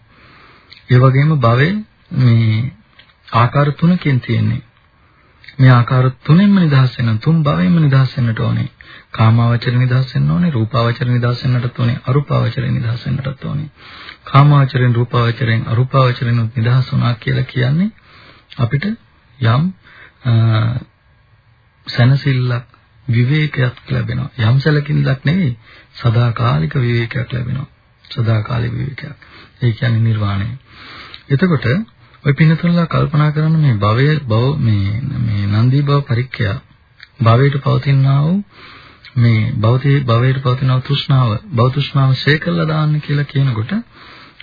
ඒ වගේම භවයේ මේ ආකාර තුනකින් තියෙන්නේ. මේ ආකාර තුනෙන්ම නිදහස් වෙන තුන් භවයෙන්ම නිදහස් වෙන්නට ඕනේ. කාමාවචර නිදහස් වෙන්න ඕනේ, රූපාවචර නිදහස් වෙන්නටත් ඕනේ, අරූපාවචර නිදහස් වෙන්නටත් ඕනේ. කාමාවචරෙන් රූපාවචරෙන් අරූපාවචරෙන් නිදහස් වුණා කියලා කියන්නේ අපිට යම් සනසිල්ලක් විවේකයක් ලැබෙනවා. යම් සැලකිල්ලක් නෙවෙයි, සදාකාලික විවේකයක් ලැබෙනවා. සදාකාලික විවේකයක්. ඒ කියන්නේ නිර්වාණය. එතකොට ඔය පින්නතුන්ලා කල්පනා කරන මේ භවය භව මේ මේ නන්දී භව පරික්ඛය භවයට පවතිනා වූ මේ භවතේ භවයට පවතිනා තෘෂ්ණාව භව තෘෂ්ණාව ශේකල්ලා දාන්න කියලා කියනකොට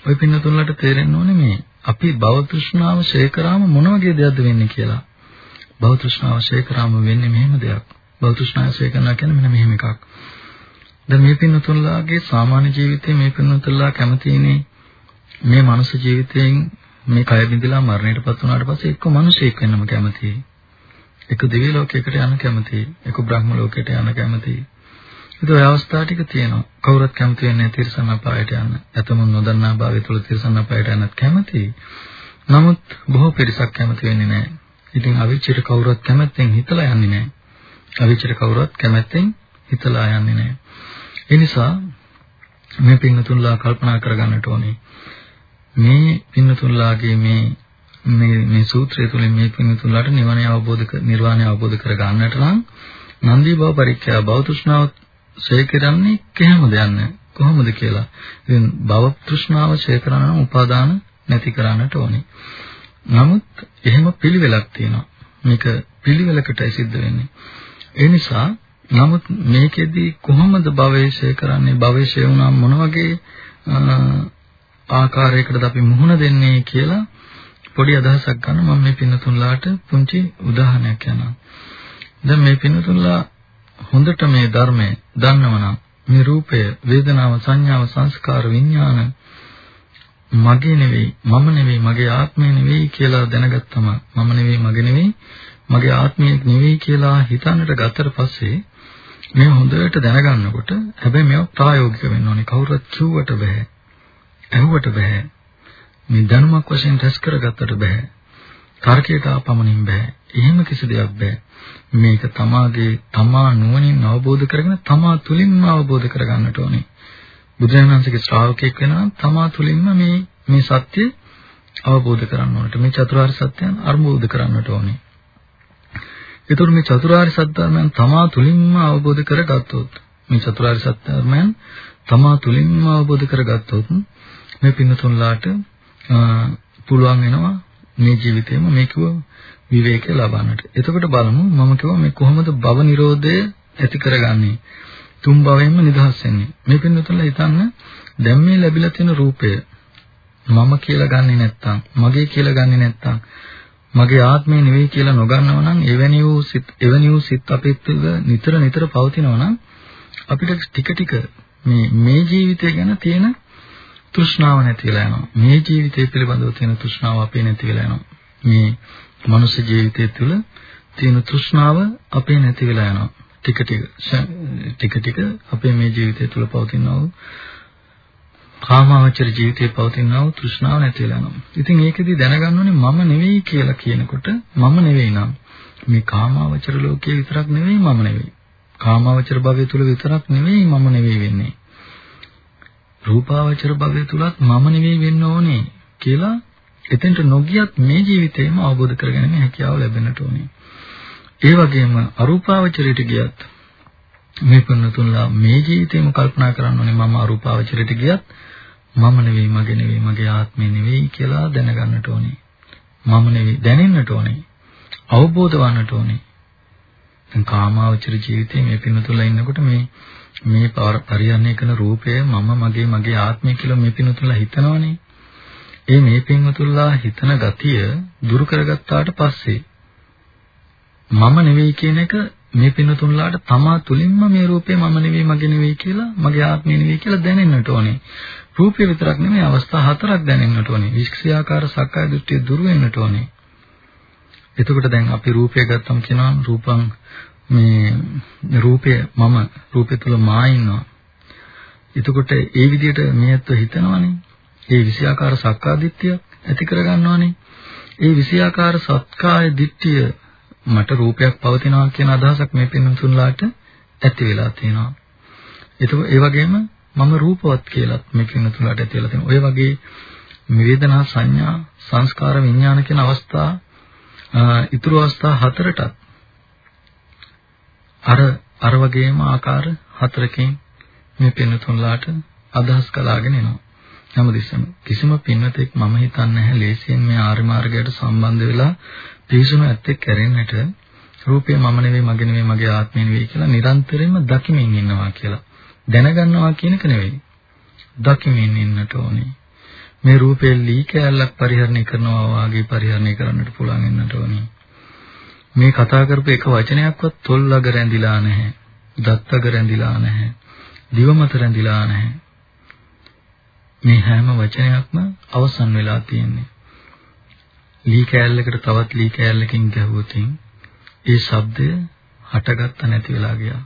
ඔය පින්නතුන්ලට තේරෙන්න ඕනේ මේ අපි භව තෘෂ්ණාව ශේකරාම මොන වගේ දෙයක්ද වෙන්නේ කියලා භව තෘෂ්ණාව ශේකරාම වෙන්නේ මෙහෙම දෙයක් භව තෘෂ්ණාව ශේකරනවා කියන්නේ මෙන්න මෙහෙම එකක් දැන් මේ පින්නතුල්ලාගේ සාමාන්‍ය ජීවිතේ මේ පින්නතුල්ලා කැමතිනේ මේ මනුස්ස ජීවිතයෙන් මේ කය බිඳලා මරණයටපත් වුණාට පස්සේ එක්ක මිනිසෙක් වෙන්නම කැමතියි. එක්ක දිව්‍ය ලෝකයකට යන්න කැමතියි. එක්ක බ්‍රහ්ම ලෝකයට යන්න කැමතියි. ඒක ඔය අවස්ථා ටික තියෙනවා. කවුරුත් කැමති වෙන්නේ තිරසන අපායට යන්න. එතමුන් නොදන්නා භාවය තුළ තිරසන අපායට යන්නත් කැමතියි. නමුත් බොහෝ පිරිසක් කැමති වෙන්නේ නැහැ. ඉතින් අවිචිත කවුරුත් කැමැත්තෙන් හිතලා යන්නේ නැහැ. අවිචිත කවුරුත් කැමැත්තෙන් හිතලා යන්නේ නැහැ. ඒ නිසා මේ පින්නතුන්ලා කල්පනා කරගන්නට ඕනේ. මේ පින්නතුන්ලාගේ මේ මේ මේ සූත්‍රය තුළින් මේ පින්නතුන්ලාට නිවන අවබෝධ නිර්වාණය අවබෝධ කර ගන්නට නම් නන්දී භව පරික්ඛා භව තෘෂ්ණාව ඡය කරන්නේ කොහොමද යන්නේ කොහොමද කියලා. ඉතින් භව තෘෂ්ණාව ඡය කරන නම් උපාදාන නැති කරන්නට ඕනේ. නමුත් එහෙම පිළිවෙලක් තියෙනවා. මේක පිළිවෙලකටයි සිද්ධ වෙන්නේ. ඒ නිසා නමුත් මේකෙදි කොහොමද භවේශය කරන්නේ භවේශය වුණාම මොන වගේ ආකාරයකටද අපි මුහුණ දෙන්නේ කියලා පොඩි අදහසක් ගන්න මම මේ පින්නතුන්ලාට පුංචි උදාහරණයක් යනවා. දැන් මේ පින්නතුන්ලා හොඳට මේ ධර්මය දන්නවනම් මේ රූපය, වේදනාව, සංඥාව, සංස්කාර, විඥාන මගේ නෙවෙයි, මම නෙවෙයි, මගේ ආත්මය නෙවෙයි කියලා දැනගත්තම මම නෙවෙයි, මගේ නෙවෙයි, මගේ ආත්මය නෙවෙයි කියලා හිතන්නට ගත්තට පස්සේ මේ හොඳට දැනගන්නකොට හැබැයි මේව ප්‍රායෝගික වෙන්න ඕනේ. කවුරුත් කිව්වට බෑ. ඇහුවට බෑ. මේ දැනුමක් වශයෙන් රැස් කරගත්තට බෑ. තර්කයට ආපමණින් බෑ. එහෙම කිසි දෙයක් බෑ. මේක තමාගේ තමා නුවණින් අවබෝධ කරගෙන තමා තුලින්ම අවබෝධ කරගන්නට ඕනේ. බුදුරජාණන් වහන්සේගේ ශ්‍රාවකෙක් වෙනවා තමා තුලින්ම මේ මේ සත්‍ය අවබෝධ කරගන්න ඕනට මේ චතුරාර්ය සත්‍යයන් අර්බෝධ කරන්නට ඕනේ. ඒතකොට මේ චතුරාර්ය සත්‍ය ධර්මයන් තමා තුලින්ම අවබෝධ කරගත්තොත් මේ චතුරාර්ය සත්‍ය ධර්මයන් තමා තුලින්ම අවබෝධ කරගත්තොත් මේ පින්නතුන්ලාට පුළුවන් වෙනවා මේ ජීවිතේම මේකව විවේකය ලබන්නට. එතකොට බලමු මම කිව්වා මේ කොහොමද භව නිරෝධය ඇති කරගන්නේ? තුන් භවයෙන්ම නිදහස් වෙන්නේ. මේ පින්නතුන්ලා හිතන්න දැන් මේ ලැබිලා තියෙන රූපය මම කියලා ගන්නෙ නැත්තම්, මගේ කියලා ගන්නෙ නැත්තම්, මගේ ආත්මය නෙවෙයි කියලා නොගන්නව නම් එවැනි වූ සිත් එවැනි වූ සිත් අපිට නිතර නිතර පවතිනවා නම් අපිට ටික ටික මේ මේ ජීවිතය ගැන තියෙන තෘෂ්ණාව නැති වෙලා යනවා. මේ ජීවිතය පිළිබඳව තියෙන තෘෂ්ණාව අපේ නැති වෙලා යනවා. මේ මනුෂ්‍ය ජීවිතය තුළ තියෙන තෘෂ්ණාව අපේ නැති වෙලා යනවා. ටික ටික ටික ටික අපේ මේ ජීවිතය තුළ පවතිනා වූ කාමාවචර ජීවිතයේ පවතිනා වූ තෘෂ්ණාව නැති වෙලා යනවා. ඉතින් ඒකෙදි දැනගන්න ඕනේ මම නෙවෙයි කියලා කියනකොට මම නෙවෙයි නම් මේ කාමාවචර ලෝකයේ විතරක් නෙවෙයි මම නෙවෙයි. කාමාවචර භවය තුල විතරක් නෙවෙයි මම නෙවෙයි වෙන්නේ. රූපාවචර භවය තුලත් මම නෙවෙයි වෙන්න ඕනේ කියලා එතෙන්ට නොගියත් මේ ජීවිතේම අවබෝධ කරගැනීමේ හැකියාව ලැබෙන්නට ඕනේ. ඒ වගේම අරූපාවචරයට ගියත් මේ පුන්නතුන්ලා මේ ජීවිතේම කල්පනා කරන්න ඕනේ මම අරූපාවචරයට ගියත් මම නෙවෙයි මගේ නෙවෙයි මගේ ආත්මය නෙවෙයි කියලා දැනගන්නට ඕනේ. මම නෙවෙයි දැනෙන්නට ඕනේ. අවබෝධ වන්නට ඕනේ. දැන් කාමාවචර ජීවිතේ මේ පින්නතුලා ඉන්නකොට මේ මේ පරිහරණය කරන රූපය මම මගේ මගේ ආත්මය කියලා මේ පින්නතුලා හිතනවනේ. ඒ මේ පින්නතුලා හිතන ගතිය දුරු කරගත්තාට පස්සේ මම නෙවෙයි කියන එක මේ පින්නතුන්ලාට තමා තුලින්ම මේ රූපේ මම නෙවෙයි මගේ නෙවෙයි කියලා මගේ ආත්මය නෙවෙයි කියලා දැනෙන්නට ඕනේ. රූපේ විතරක් නෙමෙයි අවස්ථා හතරක් දැනෙන්නට ඕනේ. වික්ෂයාකාර සක්කාය දෘෂ්ටිය දුරු වෙන්නට ඕනේ. එතකොට දැන් අපි රූපය ගත්තම කියනවා රූපං මේ රූපය මම රූපය තුල මා ඉන්නවා. එතකොට ඒ විදිහට මේත් හිතනවනේ. ඒ විෂයාකාර සක්කාදිට්ඨිය ඇති කරගන්නවනේ. ඒ විෂයාකාර සත්කාය දිට්ඨිය මට රූපයක් පවතිනවා කියන අදහසක් මේ පින්තුන්ලාට ඇති වෙලා තියෙනවා. එතකොට ඒ වගේම මම රූපවත් කියලාත් මේ පින්තුන්ලාට ඇති වෙලා තියෙනවා. ඔය වගේ වේදනා සංඥා සංස්කාර විඥාන කියන අවස්ථා ඊතුරු අවස්ථා හතරටත් අර අර වගේම ආකාර හතරකින් මේ පින්තුන්ලාට අදහස් කලාගෙන එනවා. හැමදෙස්සම කිසිම පින්වතෙක් මම හිතන්නේ නැහැ ලේසියෙන් මේ ආර්ය මාර්ගයට සම්බන්ධ වෙලා පිවිසුණු ඇත්තෙක් කැරෙන්නට රූපය මම නෙවෙයි මගේ නෙවෙයි මගේ ආත්මය නෙවෙයි කියලා නිරන්තරයෙන්ම දකිමින් ඉන්නවා කියලා. දැනගන්නවා කියන එක නෙවෙයි. දකිමින් ඉන්නට ඕනේ. මේ රූපේ ලී කැලක් පරිහරණය කරනවා වාගේ පරිහරණය කරන්නට පුළුවන් වෙන්නට ඕනේ. මේ කතා කරපු එක වචනයක්වත් තොල්ලග රැඳිලා නැහැ. දත්තග රැඳිලා නැහැ. දිව මත රැඳිලා නැහැ. මේ හැම වචනයක්ම අවසන් වෙලා තියෙන්නේ. ලී කෑල්ලකට තවත් ලී කෑල්ලකින් ගැහුවොතින් ඒ ශබ්දය හටගත්ත නැති වෙලා ගියා.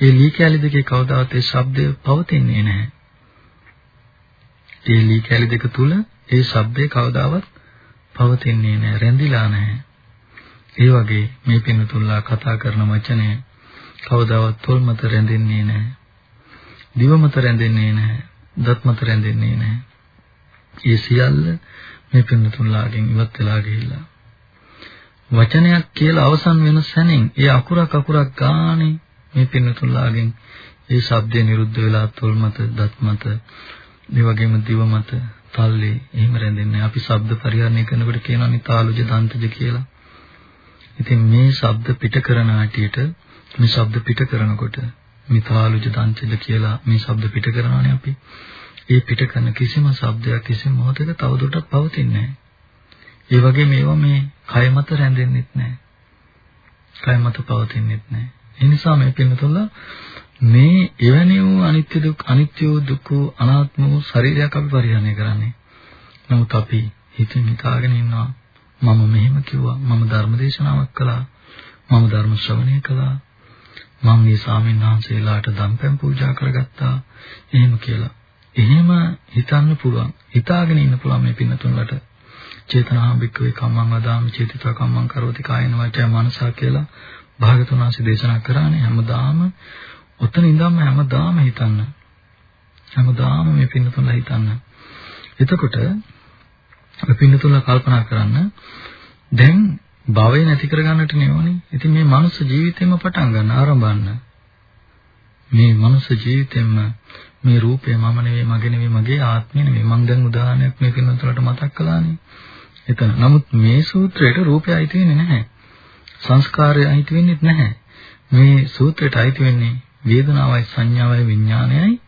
ඒ ලී කෑලි දෙකේ කවදාවත් ඒ ශබ්දය පවතින්නේ නැහැ. ඒ ලී කෑලි දෙක තුල ඒ ශබ්දේ කවදාවත් පවතින්නේ නැහැ, රැඳිලා නැහැ. ඒ වගේ මේ පින්තුල්ලා කතා කරන වචනය කවදාවත් තොල් මත රැඳෙන්නේ නැහැ. දිව මත රැඳෙන්නේ නැහැ. දත් මත රැඳෙන්නේ නැහැ. ඒ සියල්ල මේ පින්තුල්ලාගෙන් ඉවත් වෙලා ගිහිල්ලා වචනයක් කියලා අවසන් වෙන සැනින් ඒ අකුරක් අකුරක් ගානේ මේ පින්නතුල්ලාගෙන් ඒ ශබ්දේ නිරුද්ධ වෙලා තොල් මත දත් මත ඒ වගේම දිව මත තල්ලේ එහෙම රැඳෙන්නේ අපි ශබ්ද පරිහරණය කරනකොට කියනවානේ තාලුජ දන්තජ කියලා. ඉතින් මේ ශබ්ද පිට කරන ආටියට මේ ශබ්ද පිට කරනකොට මේ තාලුජ දන්තජ කියලා මේ ශබ්ද පිට කරනවානේ අපි. ඒ පිට කරන කිසිම ශබ්දයක් කිසිම මොහොතක තවදුරටත් පවතින්නේ නැහැ. ඒ වගේ මේවා මේ කය මත රැඳෙන්නෙත් නැහැ. කය මත පවතින්නෙත් නැහැ. ඒ නිසා මේ පින්නතුල මේ එවැනි වූ අනිත්‍ය දුක් අනිත්‍ය දුක්ඛ අනාත්ම වූ ශරීරයක් අපි පරිහරණය කරන්නේ. නමුත් අපි හිතින් හිතාගෙන ඉන්නවා මම මෙහෙම කිව්වා මම ධර්ම දේශනාවක් කළා මම ධර්ම ශ්‍රවණය කළා මම මේ ස්වාමීන් වහන්සේලාට දම්පැන් පූජා කරගත්තා එහෙම කියලා. එහෙම හිතන්න පුළුවන්. හිතාගෙන ඉන්න පුළුවන් මේ පින්නතුන්ලට. චේතනාම් බික්කවේ කම්මං වදාමි චේතිතා කම්මං කරෝති කායන වාචා මනසා කියලා භාගතුන් වහන්සේ දේශනා කරානේ හැමදාම ඔතන ඉඳන්ම හැමදාම හිතන්න. හැමදාම මේ පින්නතුන්ලා හිතන්න. එතකොට අපි පින්නතුන්ලා කල්පනා කරන්න දැන් භවය නැති කරගන්නට නෙවෙයි. ඉතින් මේ මනුස්ස ජීවිතේම පටන් ගන්න ආරම්භන්න. මේ මනුස්ස ජීවිතෙම මේ රූපය මම නෙවෙයි මගේ නෙවෙයි මගේ ආත්මය නෙවෙයි මං දැන් උදාහරණයක් මේ පින්නතුලට මතක් කළානේ. එතන. නමුත් මේ සූත්‍රයට රූපය අයිති වෙන්නේ නැහැ. සංස්කාරය අයිති වෙන්නේ නැහැ. මේ සූත්‍රයට අයිති වෙන්නේ වේදනාවයි සංඥාවයි විඥානයයි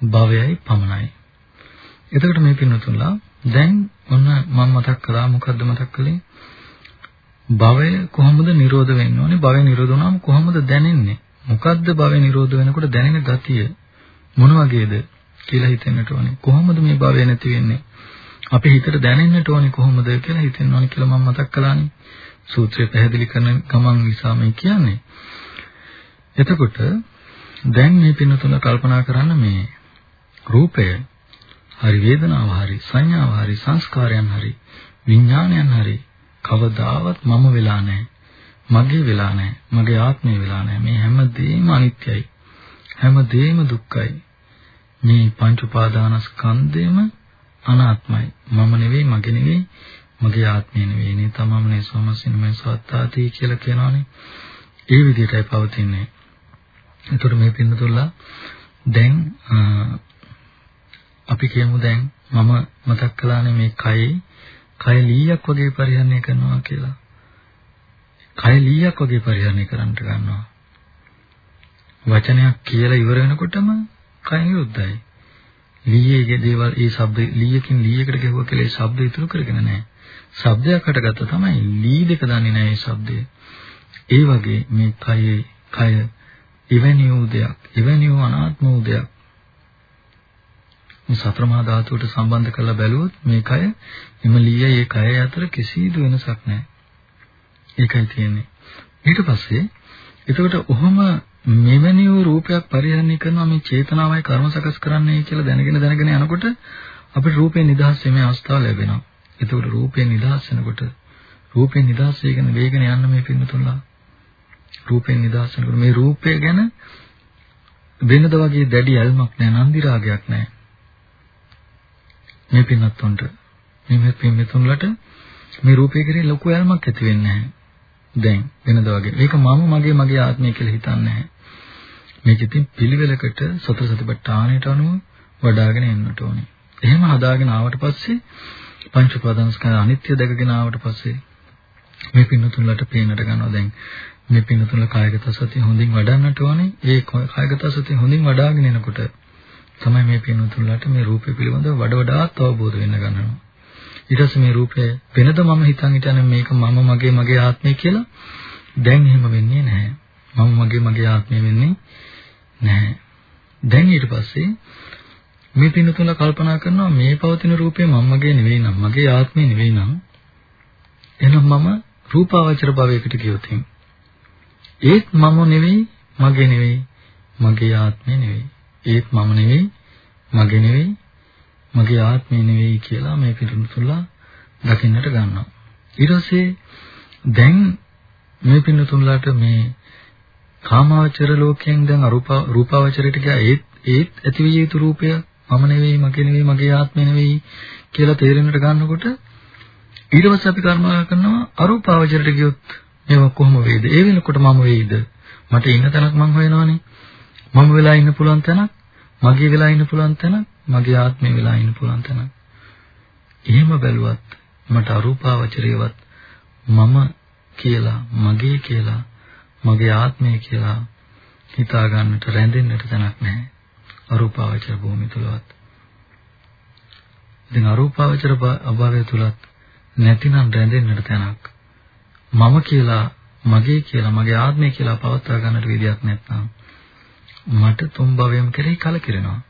භවයයි පමණයි. එතකොට මේ පින්නතුන්ලා දැන් ඔන්න මම මතක් කළා මොකද්ද මතක් කළේ? භවය කොහොමද නිරෝධ වෙන්න ඕනේ? භවය නිරෝධ වුණාම කොහොමද දැනෙන්නේ? මොකද්ද භවය නිරෝධ වෙනකොට දැනෙන ගතිය? මොන වගේද කියලා හිතෙන්නට ඕනේ. කොහොමද මේ භවය නැති වෙන්නේ? අපේ හිතට දැනෙන්නට ඕනේ කොහොමද කියලා හිතෙන්න ඕනේ කියලා මම මතක් කළානේ. සූත්‍රය පැහැදිලි කරන ගමන් නිසා මේ කියන්නේ. එතකොට දැන් මේ පින්නතුල කල්පනා කරන්න මේ රූපය හරි වේදනාව හරි සංඥාව හරි සංස්කාරයන් හරි විඥානයන් හරි කවදාවත් මම වෙලා නැහැ. මගේ වෙලා නැහැ. මගේ ආත්මය වෙලා නැහැ. මේ හැම දෙයක්ම අනිත්‍යයි. හැම දෙයක්ම දුක්ඛයි. මේ පංච උපාදානස්කන්ධයම අනාත්මයි. මම නෙවෙයි, මගේ නෙවෙයි, මගේ ආත්මය නෙවෙයි. නේ තමම නේ සෝමසින් මේ සත්‍යාති කියලා කියනවනේ. ඒ විදිහටයි පවතින්නේ. එතකොට මේ පින්නතුල්ලා දැන් අපි කියමු දැන් මම මතක් කළානේ මේ කයේ කය ලීයක් වගේ පරිහරණය කරනවා කියලා. කය ලීයක් වගේ පරිහරණය කරන්නට ගන්නවා. වචනයක් කියලා ඉවර වෙනකොටම කය නිරුද්ධයි. ලීයේගේ දේවල් ඒ ශබ්ද ලීයකින් ලීයකට ගැහුවා කියලා ඒ ශබ්ද ඉතුරු කරගෙන නැහැ. ශබ්දයක් හටගත්තා තමයි ලී දෙක දන්නේ නැහැ ඒ ශබ්දය. ඒ වගේ මේ කයේ කය එවැනි වූ දෙයක්, එවැනි වූ අනාත්ම වූ දෙයක්. මේ සතර මහා ධාතුවට සම්බන්ධ කරලා බැලුවොත් මේ කය එම ලීයයි ඒ කය අතර කිසිදු වෙනසක් නැහැ. ඒකයි තියෙන්නේ. ඊට පස්සේ එතකොට ඔහොම මෙවැනි වූ රූපයක් පරිහරණය කරනවා මේ චේතනාවයි කර්ම සකස් කරන්නේ කියලා දැනගෙන දැනගෙන යනකොට අපිට රූපේ නිදහස් වෙමේ අවස්ථාව ලැබෙනවා. එතකොට රූපේ නිදහස් වෙනකොට රූපේ නිදහස් වෙගෙන වේගන යන්න මේ පින්නතුල්ලා රූපේ නිදහස් වෙනකොට මේ රූපය ගැන වෙනද වගේ දැඩි ඇල්මක් නැහැ නන්දි රාගයක් නැහැ. මේ පින්නත්තුන්ට මේ පින්නතුන්ලට මේ රූපේ කෙරේ ලොකු ඇල්මක් ඇති වෙන්නේ නැහැ. දැන් වෙනදා වගේ. මේක මම මගේ මගේ ආත්මය කියලා හිතන්නේ නැහැ. මේක ඉතින් පිළිවෙලකට සතර සතිපට්ඨානයට අනුව වඩ아가ගෙන යන්නට ඕනේ. එහෙම හදාගෙන ආවට පස්සේ පංච උපාදානස්කන්ධ අනිත්‍ය දැකගෙන ආවට පස්සේ මේ පින්නතුන්ලට පේනට ගන්නවා දැන් මේ පින්නතුන්ල කායගත සතිය හොඳින් වඩන්නට ඕනේ. ඒ කායගත සතිය හොඳින් වඩ아가ගෙන එනකොට තමයි මේ පින්නතුන්ලට මේ රූපය පිළිබඳව වඩා වඩාත් අවබෝධ වෙන්න ගන්නවා. ඊට පස්සේ මේ රූපය වෙනද මම හිතන් හිටන්නේ මේක මම මගේ මගේ ආත්මය කියලා දැන් එහෙම වෙන්නේ නැහැ. මම මගේ මගේ ආත්මය වෙන්නේ නැහැ. දැන් ඊට පස්සේ මේ පින්නතුල කල්පනා කරනවා මේ පවතින රූපේ මම්මගේ නෙවෙයි නම් මගේ ආත්මේ නෙවෙයි නම් එහෙනම් මම රූපාවචර භවයකට ගියොත් ඒත් මම නෙවෙයි මගේ නෙවෙයි මගේ ආත්මේ නෙවෙයි ඒත් මම නෙවෙයි මගේ නෙවෙයි මගේ ආත්මේ නෙවෙයි කියලා මේ පින්නතුලා දකින්නට ගන්නවා ඊට පස්සේ දැන් මේ පින්නතුන්ලාට මේ කාමාවචර ලෝකයෙන් දැන් අරූප රූපාවචරයට ගියා ඒත් ඒත් ඇතිවිය යුතු රූපය මම නෙවෙයි මගේ නෙවෙයි මගේ ආත්මය නෙවෙයි කියලා තේරෙන්නට ගන්නකොට ඊට පස්සේ අපි කර්මා කරනවා අරූපාවචරයට ගියොත් මේවා කොහොම වේද? ඒ වෙනකොට මම වෙයිද? මට ඉන්න තැනක් මං හොයනවනේ. මම වෙලා ඉන්න පුළුවන් තැනක්, මගේ වෙලා ඉන්න පුළුවන් තැනක්, මගේ ආත්මය වෙලා ඉන්න පුළුවන් තැනක්. එහෙම බැලුවත් මට අරූපාවචරයවත් මම කියලා, මගේ කියලා, මගේ ආත්මය කියලා හිතා ගන්නට රැඳෙන්නට තැනක් නැහැ. අරූපාවචර භූමිය තුලවත්. ඉතින් අරූපාවචර අභාවය තුලත් නැතිනම් රැඳෙන්නට තැනක්. මම කියලා, මගේ කියලා, මගේ ආත්මය කියලා පවත්වා ගන්නට විදියක් නැත්නම් මට තුන් භවයම කෙරෙහි කලකිරෙනවා.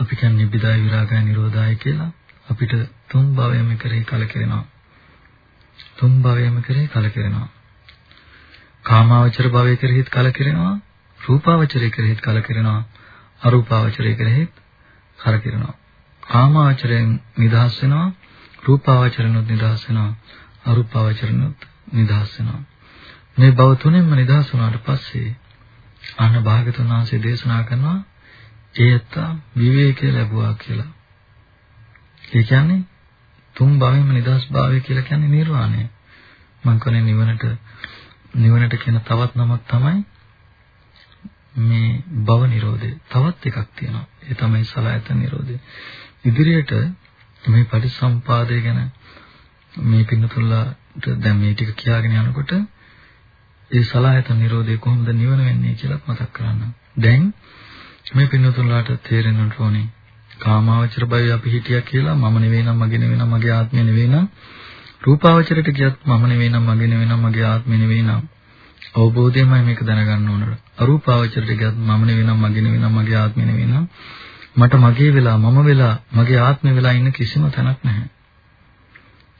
අපි කියන්නේ විදාය විරාගය නිරෝධාය කියලා අපිට තුන් භවයම කෙරෙහි කලකිරෙනවා. තුන් භවයම කෙරෙහි කලකිරෙනවා. කාමාවචර භවය කෙරෙහිත් කලකිරෙනවා. රූපාවචරය කෙරෙහිත් කලකිරෙනවා අරූපාවචරය කෙරෙහිත් කලකිරෙනවා කාමාවචරයෙන් නිදහස් වෙනවා රූපාවචරණොත් නිදහස් වෙනවා අරූපාවචරණොත් නිදහස් වෙනවා මේ භව තුනෙන්ම නිදහස් වුණාට පස්සේ අන්න භාගතුන් වහන්සේ දේශනා කරනවා ඒත් විවේකය ලැබුවා කියලා ඒ කියන්නේ තුන් භවෙම නිදහස් භාවය කියලා කියන්නේ නිර්වාණය මම කියන්නේ නිවනට නිවනට කියන තවත් නමක් තමයි මේ භව නිරෝධය තවත් එකක් තියෙනවා. ඒ තමයි සලආයතන නිරෝධය. ඉදිරියට මේ පටිසම්පාදය ගැන මේ පින්නතුල්ලාට දැන් මේ ටික කියාගෙන යනකොට ඒ සලආයතන නිරෝධය කොහොමද නිවන වෙන්නේ කියලා මතක් කරන්න. දැන් මේ පින්නතුල්ලාට තේරෙන්න ඕනේ කාමාවචර භවය අපි හිටියා කියලා මම නෙවෙයි නම් මගේ නෙවෙයි නම් මගේ ආත්මය නෙවෙයි නම් රූපාවචරයට ගියත් මම නෙවෙයි නම් මගේ නෙවෙයි නම් මගේ ආත්මය නෙවෙයි නම් අවබෝධයෙන්මයි මේක දැනගන්න ඕනල. අරූපාවචරයට ගියත් මම නෙවෙයි නම් මගේ නෙවෙයි නම් මගේ ආත්මය නෙවෙයි නම් මට මගේ වෙලා මම වෙලා මගේ ආත්මය වෙලා ඉන්න කිසිම තැනක් නැහැ.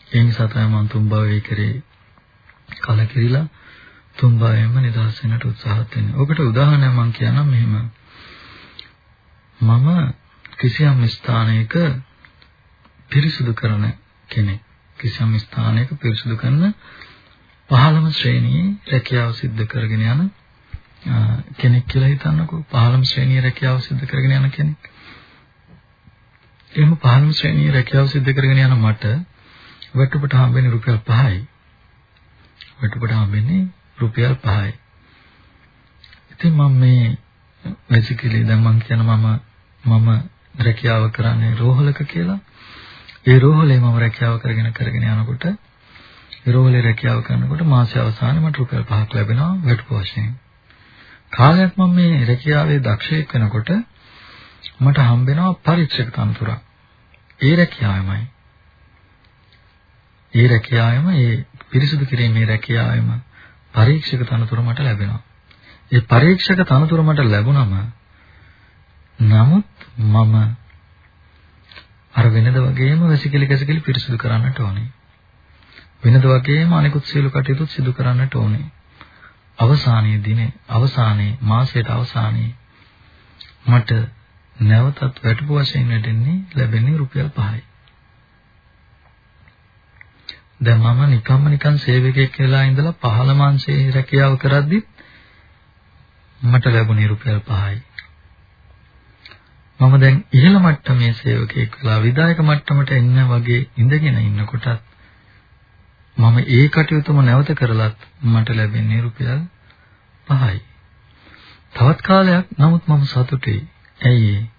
ඒ නිසා තමයි මම තුන් භවයේ කරේ කලකිරිලා තුන් භවයෙන්ම නිදහස් වෙන්නට උත්සාහත් වෙන්නේ. ඔකට උදාහරණයක් මම කියන්නම් මෙහෙම. මම කිසියම් ස්ථානයක පිරිසුදු කරන කෙනෙක්. කිසියම් ස්ථානයක පිරිසුදු කරන පහළම ශ්‍රේණියේ රැකියාව සිද්ධ කරගෙන යන කෙනෙක් කියලා හිතන්නකෝ පහළම ශ්‍රේණියේ රැකියාව සිද්ධ කරගෙන යන කෙනෙක්. එහෙම පහළම ශ්‍රේණියේ රැකියාව සිද්ධ කරගෙන යන මට වටුපට හම්බෙන්නේ රුපියල් 5යි. වටුපට හම්බෙන්නේ රුපියල් 5යි. ඉතින් මම මේ බේසිකලි දැන් මම කියන මම මම රැකියාව කරන්නේ රෝහලක කියලා. ඒ රෝහලේ මම රැකියාව කරගෙන කරගෙන යනකොට විරෝහලේ රැකියාව කරනකොට මාසය අවසානයේ මට රුපියල් 5ක් ලැබෙනවා වැටුප වශයෙන්. කාලයක් මම මේ රැකියාවේ දක්ෂයෙක් වෙනකොට මට හම්බෙනවා පරීක්ෂක තනතුරක්. ඒ රැකියාවමයි. ඒ රැකියාවම ඒ පිරිසුදු කිරීමේ රැකියාවම පරීක්ෂක තනතුර මට ලැබෙනවා. ඒ පරීක්ෂක තනතුර මට ලැබුණම නමුත් මම අර වෙනද වගේම වැසිකිලි කැසිකිලි පිරිසුදු කරන්නට ඕනේ. වෙනද වගේම අනිකුත් සියලු කටයුතු සිදු කරන්නට ඕනේ. අවසානයේ දිනේ අවසානයේ මාසයට අවසානයේ මට නැවතත් වැටුපු වශයෙන් වැටෙන්නේ ලැබෙන්නේ රුපියල් 5යි. දැන් මම නිකම්ම නිකන් සේවකයෙක් වෙලා ඉඳලා පහළ මාංශයේ රැකියාව කරද්දි මට ලැබුණේ රුපියල් 5යි. මම දැන් ඉහළ මට්ටමේ සේවකයෙක් වෙලා විදායක මට්ටමට එන්න වගේ ඉඳගෙන ඉන්නකොටත් මම ඒ කටයුතුම නැවත කරලත් මට ලැබෙන්නේ රුපියල් 5යි. තවත් කාලයක් නමුත් මම සතුටුයි. ඇයි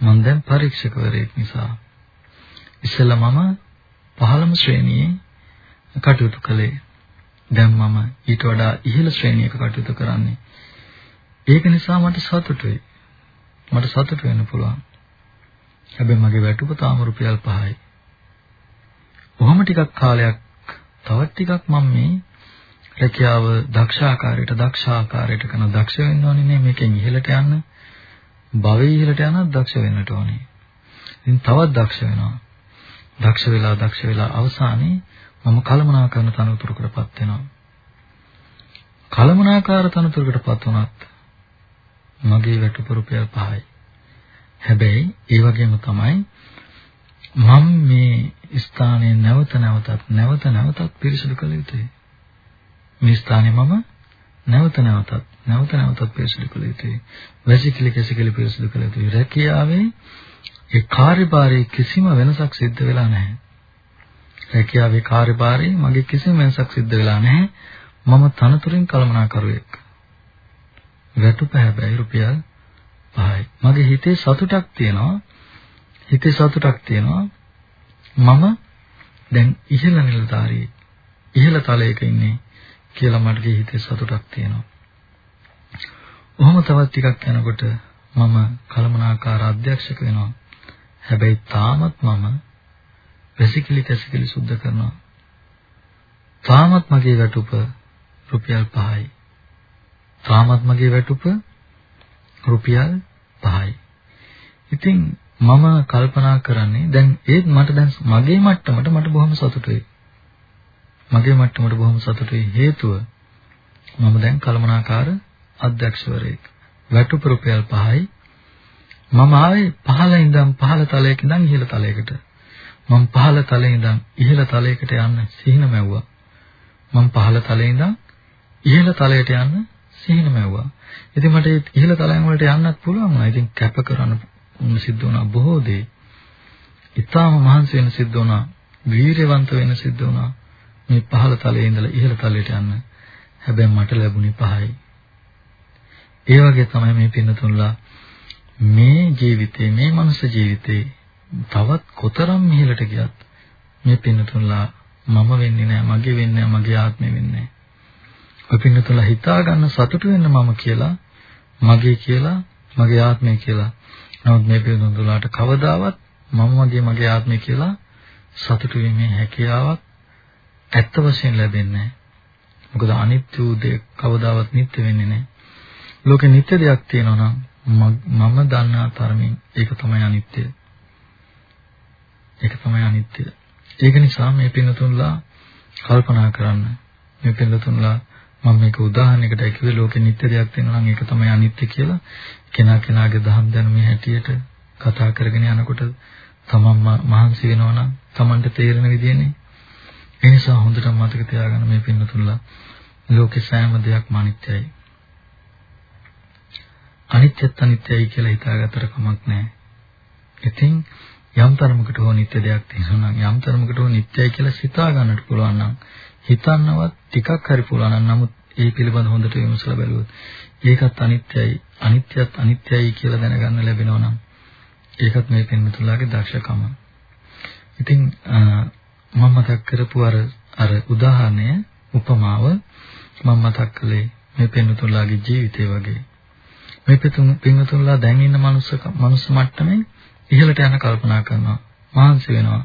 මම දැන් පරීක්ෂකවරයෙක් නිසා. ඉස්සෙල්ලා මම පහළම ශ්‍රේණියේ කටයුතු කළේ. දැන් මම ඊට වඩා ඉහළ ශ්‍රේණියක කටයුතු කරන්නේ. ඒක නිසා මට සතුටුයි. මට සතුට වෙන්න පුළුවන්. හැබැයි මගේ වැටුප තාම රුපියල් 5යි. කොහොම ටිකක් කාලයක් තවත් ටිකක් මම මේ රැකියාව දක්ෂ ආකාරයට දක්ෂ ආකාරයට කරන දක්ෂ වෙන්න ඕනේ නේ මේකෙන් ඉහළට යන්න. භවයේ ඉහළට යනත් දක්ෂ වෙන්නට ඕනේ. ඉතින් තවත් දක්ෂ වෙනවා. දක්ෂ වෙලා දක්ෂ වෙලා අවසානයේ මම කලමනාකරන තනතුරකටපත් වෙනවා. කලමනාකාර තනතුරකටපත් වුණත් මගේ වැටුප රුපියල් 5යි. හැබැයි ඒ වගේම තමයි මම මේ ස්ථානයේ නැවත නැවතත් නැවත නැවතත් පිරිසිදු කළ යුතුයි. මේ ස්ථානයේ මම නැවත නැවතත් නැවත නැවතත් පිරිසිදු කළ යුතුයි. වැසිකිලි කැසිකිලි පිරිසිදු කළ යුතුයි. රැකියාවේ ඒ කාර්යභාරයේ කිසිම වෙනසක් සිද්ධ වෙලා නැහැ. රැකියාවේ කාර්යභාරයේ මගේ කිසිම වෙනසක් සිද්ධ වෙලා නැහැ. මම තනතුරින් කළමනාකරුවෙක්. වැටුප හැබැයි රුපියල් 5යි. මගේ හිතේ සතුටක් තියෙනවා. හිතේ සතුටක් තියෙනවා. මම දැන් ඉහළ නිලධාරියෙක්. ඉහළ තලයක ඉන්නේ කියලා මට හිතේ සතුටක් තියෙනවා. ඔහොම තවත් ටිකක් යනකොට මම කලමනාකාර අධ්‍යක්ෂක වෙනවා. හැබැයි තාමත් මම වැසිකිලි කැසිකිලි සුද්ධ කරනවා. තාමත් මගේ වැටුප රුපියල් 5යි. තාමත් මගේ වැටුප රුපියල් 5යි. ඉතින් මම කල්පනා කරන්නේ දැන් ඒත් මට දැන් මගේ මට්ටමට මට බොහොම සතුටුයි. මගේ මට්ටමට බොහොම සතුටුයි හේතුව මම දැන් කලමනාකාර අධ්‍යක්ෂවරයෙක්. වැටුප රුපියල් 5යි. මම ආවේ පහළ ඉඳන් පහළ තලයක ඉඳන් ඉහළ තලයකට. මම පහළ තලයේ ඉඳන් ඉහළ තලයකට යන්න සිහින මැව්වා. මම පහළ තලයේ ඉඳන් ඉහළ තලයට යන්න සිහින මැව්වා. ඉතින් මට ඉහළ තලයන් වලට යන්නත් පුළුවන් වුණා. ඉතින් කැප කරන්න සිද්ධ වුණා බොහෝ දේ. ඊටාම මහන්සි වෙන සිද්ධ වුණා. වීරයවන්ත වෙන සිද්ධ වුණා. මේ පහළ තලයේ ඉඳලා ඉහළ තලයට යන්න. හැබැයි මට ලැබුණේ පහයි. ඒ වගේ තමයි මේ පින්නතුන්ලා මේ ජීවිතේ මේ මනුස්ස ජීවිතේ තවත් කොතරම් ඉහළට ගියත් මේ පින්නතුන්ලා මම වෙන්නේ නැහැ මගේ වෙන්නේ නැහැ මගේ ආත්මෙ වෙන්නේ නැහැ. ඔය පින්නතුන්ලා හිතා ගන්න සතුටු වෙන්න මම කියලා මගේ කියලා මගේ ආත්මය කියලා. නමුත් මේ පින්නතුන්ලාට කවදාවත් මම මගේ මගේ ආත්මය කියලා සතුටු වීමේ හැකියාවක් ඇත්ත වශයෙන් ලැබෙන්නේ නැහැ. මොකද අනිත්‍ය වූ දේ කවදාවත් නිත්‍ය වෙන්නේ නැහැ. ලෝකේ නිත්‍ය දෙයක් තියෙනවා නම් මම දන්නා තරමින් ඒක තමයි අනිත්‍ය. ඒක තමයි අනිත්‍ය. ඒක නිසා මේ පින්තුන්ලා කල්පනා කරන්න. මේ පින්තුන්ලා මම මේක උදාහරණයකට කිව්වේ ලෝකේ නිත්‍ය දෙයක් තියෙනවා නම් ඒක තමයි අනිත්‍ය කියලා. කෙනා කෙනාගේ දහම් දැනුමේ හැටියට කතා කරගෙන යනකොට තමන් මහන්සි වෙනවා නම් තමන්ට තේරෙන විදිහනේ. ඒ නිසා හොඳට මතක තියාගන්න මේ පින්තුන්ලා ලෝකේ සෑම දෙයක්ම අනිත්‍යයි. අනිත්‍යත් අනිත්‍යයි කියලා හිතාගත්තට කමක් නැහැ. ඉතින් යම් තරමකට හෝ නිත්‍ය දෙයක් තියෙනවා නම් යම් තරමකට හෝ නිත්‍යයි කියලා සිතා ගන්නට පුළුවන් නම් හිතන්නවත් ටිකක් හරි පුළුවන් නම් නමුත් ඒ පිළිබඳ හොඳට විමසලා බැලුවොත් ඒකත් අනිත්‍යයි අනිත්‍යත් අනිත්‍යයි කියලා දැනගන්න ලැබෙනවා නම් ඒකත් මේ පින්තුලාගේ දක්ෂකම. ඉතින් මම මතක් කරපු අර අර උදාහරණය උපමාව මම මතක් කළේ මේ පින්තුලාගේ ජීවිතය වගේ. මේ පින්තුලා දැන් ඉන්න මනුස්ස මනුස්ස මට්ටමේ ඉහළට යන කල්පනා කරනවා මහන්සි වෙනවා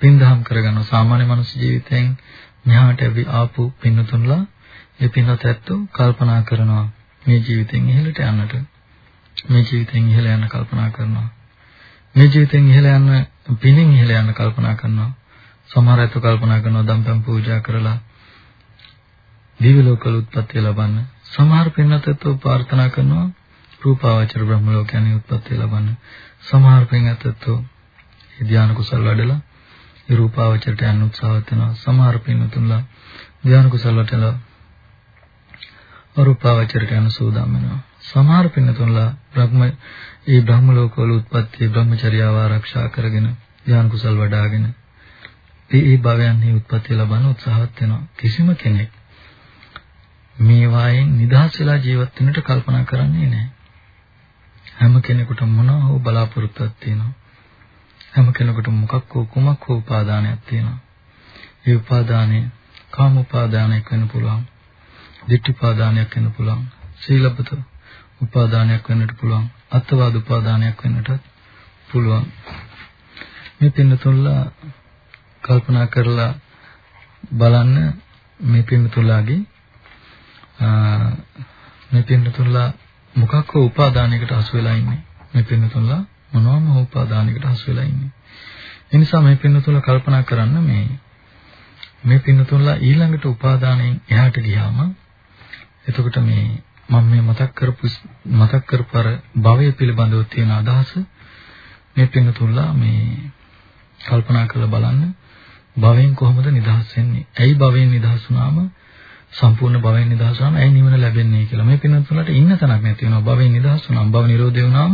පින්දහම් කරගන්නවා සාමාන්‍ය මනුස්ස ජීවිතයෙන් මෙහාට ඇවි ආපු පින්නතුන්ලා ඒ පින්නත් ඇත්තෝ කල්පනා කරනවා මේ ජීවිතෙන් ඉහළට යන්නට. මේ ජීවිතෙන් ඉහළ යන්න කල්පනා කරනවා. මේ ජීවිතෙන් ඉහළ යන්න පිනින් ඉහළ යන්න කල්පනා කරනවා. සමහර අය කල්පනා කරනවා දම්පැන් පූජා කරලා දිව්‍ය ලෝකවල උත්පත්ති ලබන්න. සමහර පින්නත් ඇත්තෝ ප්‍රාර්ථනා කරනවා රූපාවචර බ්‍රහ්ම ලෝකයන්හි උත්පත්ති ලබන්න. සමහර පින්වත්තු ධ්‍යාන කුසල් වඩලා ඒ රූපාවචරයට යන්න උත්සාහවත් වෙනවා සමහර පින්වතුන්ලා ධ්‍යාන කුසල් වඩලා අරූපාවචරයට යන්න සූදානම් වෙනවා. සමහර පින්වතුන්ලා බ්‍රහ්ම ඒ බ්‍රහ්ම ලෝකවල උත්පත්ති බ්‍රහ්මචර්යාව ආරක්ෂා කරගෙන ධ්‍යාන කුසල් වඩාගෙන ඒ ඒ භවයන්හි උත්පත්ති ලබන්න උත්සාහවත් වෙනවා. කිසිම කෙනෙක් මේ වායෙන් නිදහස් වෙලා ජීවත් වෙන්නට කල්පනා කරන්නේ නැහැ. හැම කෙනෙකුටම මොනවා හෝ බලාපොරොත්තුවක් තියෙනවා. හැම කෙනෙකුටම මොකක් හෝ කුමක් හෝ උපාදානයක් තියෙනවා. ඒ උපාදානය කාම උපාදානයක් වෙන්න පුළුවන්. ditthi උපාදානයක් වෙන්න පුළුවන්. සීලබ්බත උපාදානයක් වෙන්නට පුළුවන්. අත්වාද උපාදානයක් වෙන්නට පුළුවන්. මේ පින්නතුල්ලා කල්පනා කරලා බලන්න මේ පින්නතුලාගේ මේ පින්නතුලා මොකක් හෝ උපාදානයකට හසු වෙලා ඉන්නේ. මේ පින්නතුලා මොනවාම උපාදානයකට හසු වෙලා ඉන්නේ. ඒ නිසා මේ පින්නතුලා කල්පනා කරන්න මේ මේ පින්නතුලා ඊළඟට උපාදානයෙන් එහාට ගියාම එතකොට මේ මම මේ මතක් කරපු මතක් කරපු අර භවය පිළිබඳව තියෙන අදහස මේ පින්නතුලා මේ කල්පනා කරලා බලන්න භවයෙන් කොහොමද නිදහස් වෙන්නේ? ඇයි භවයෙන් නිදහස් වුණාම සම්පූර්ණ භවයෙන් නිදහස් වුණාම ඇයි නිවන ලැබෙන්නේ කියලා මේ පින්නතුලට ඉන්න තැනක් නැති වෙනවා. භවයෙන් නිදහස් වුණාම භව නිරෝධය වුණාම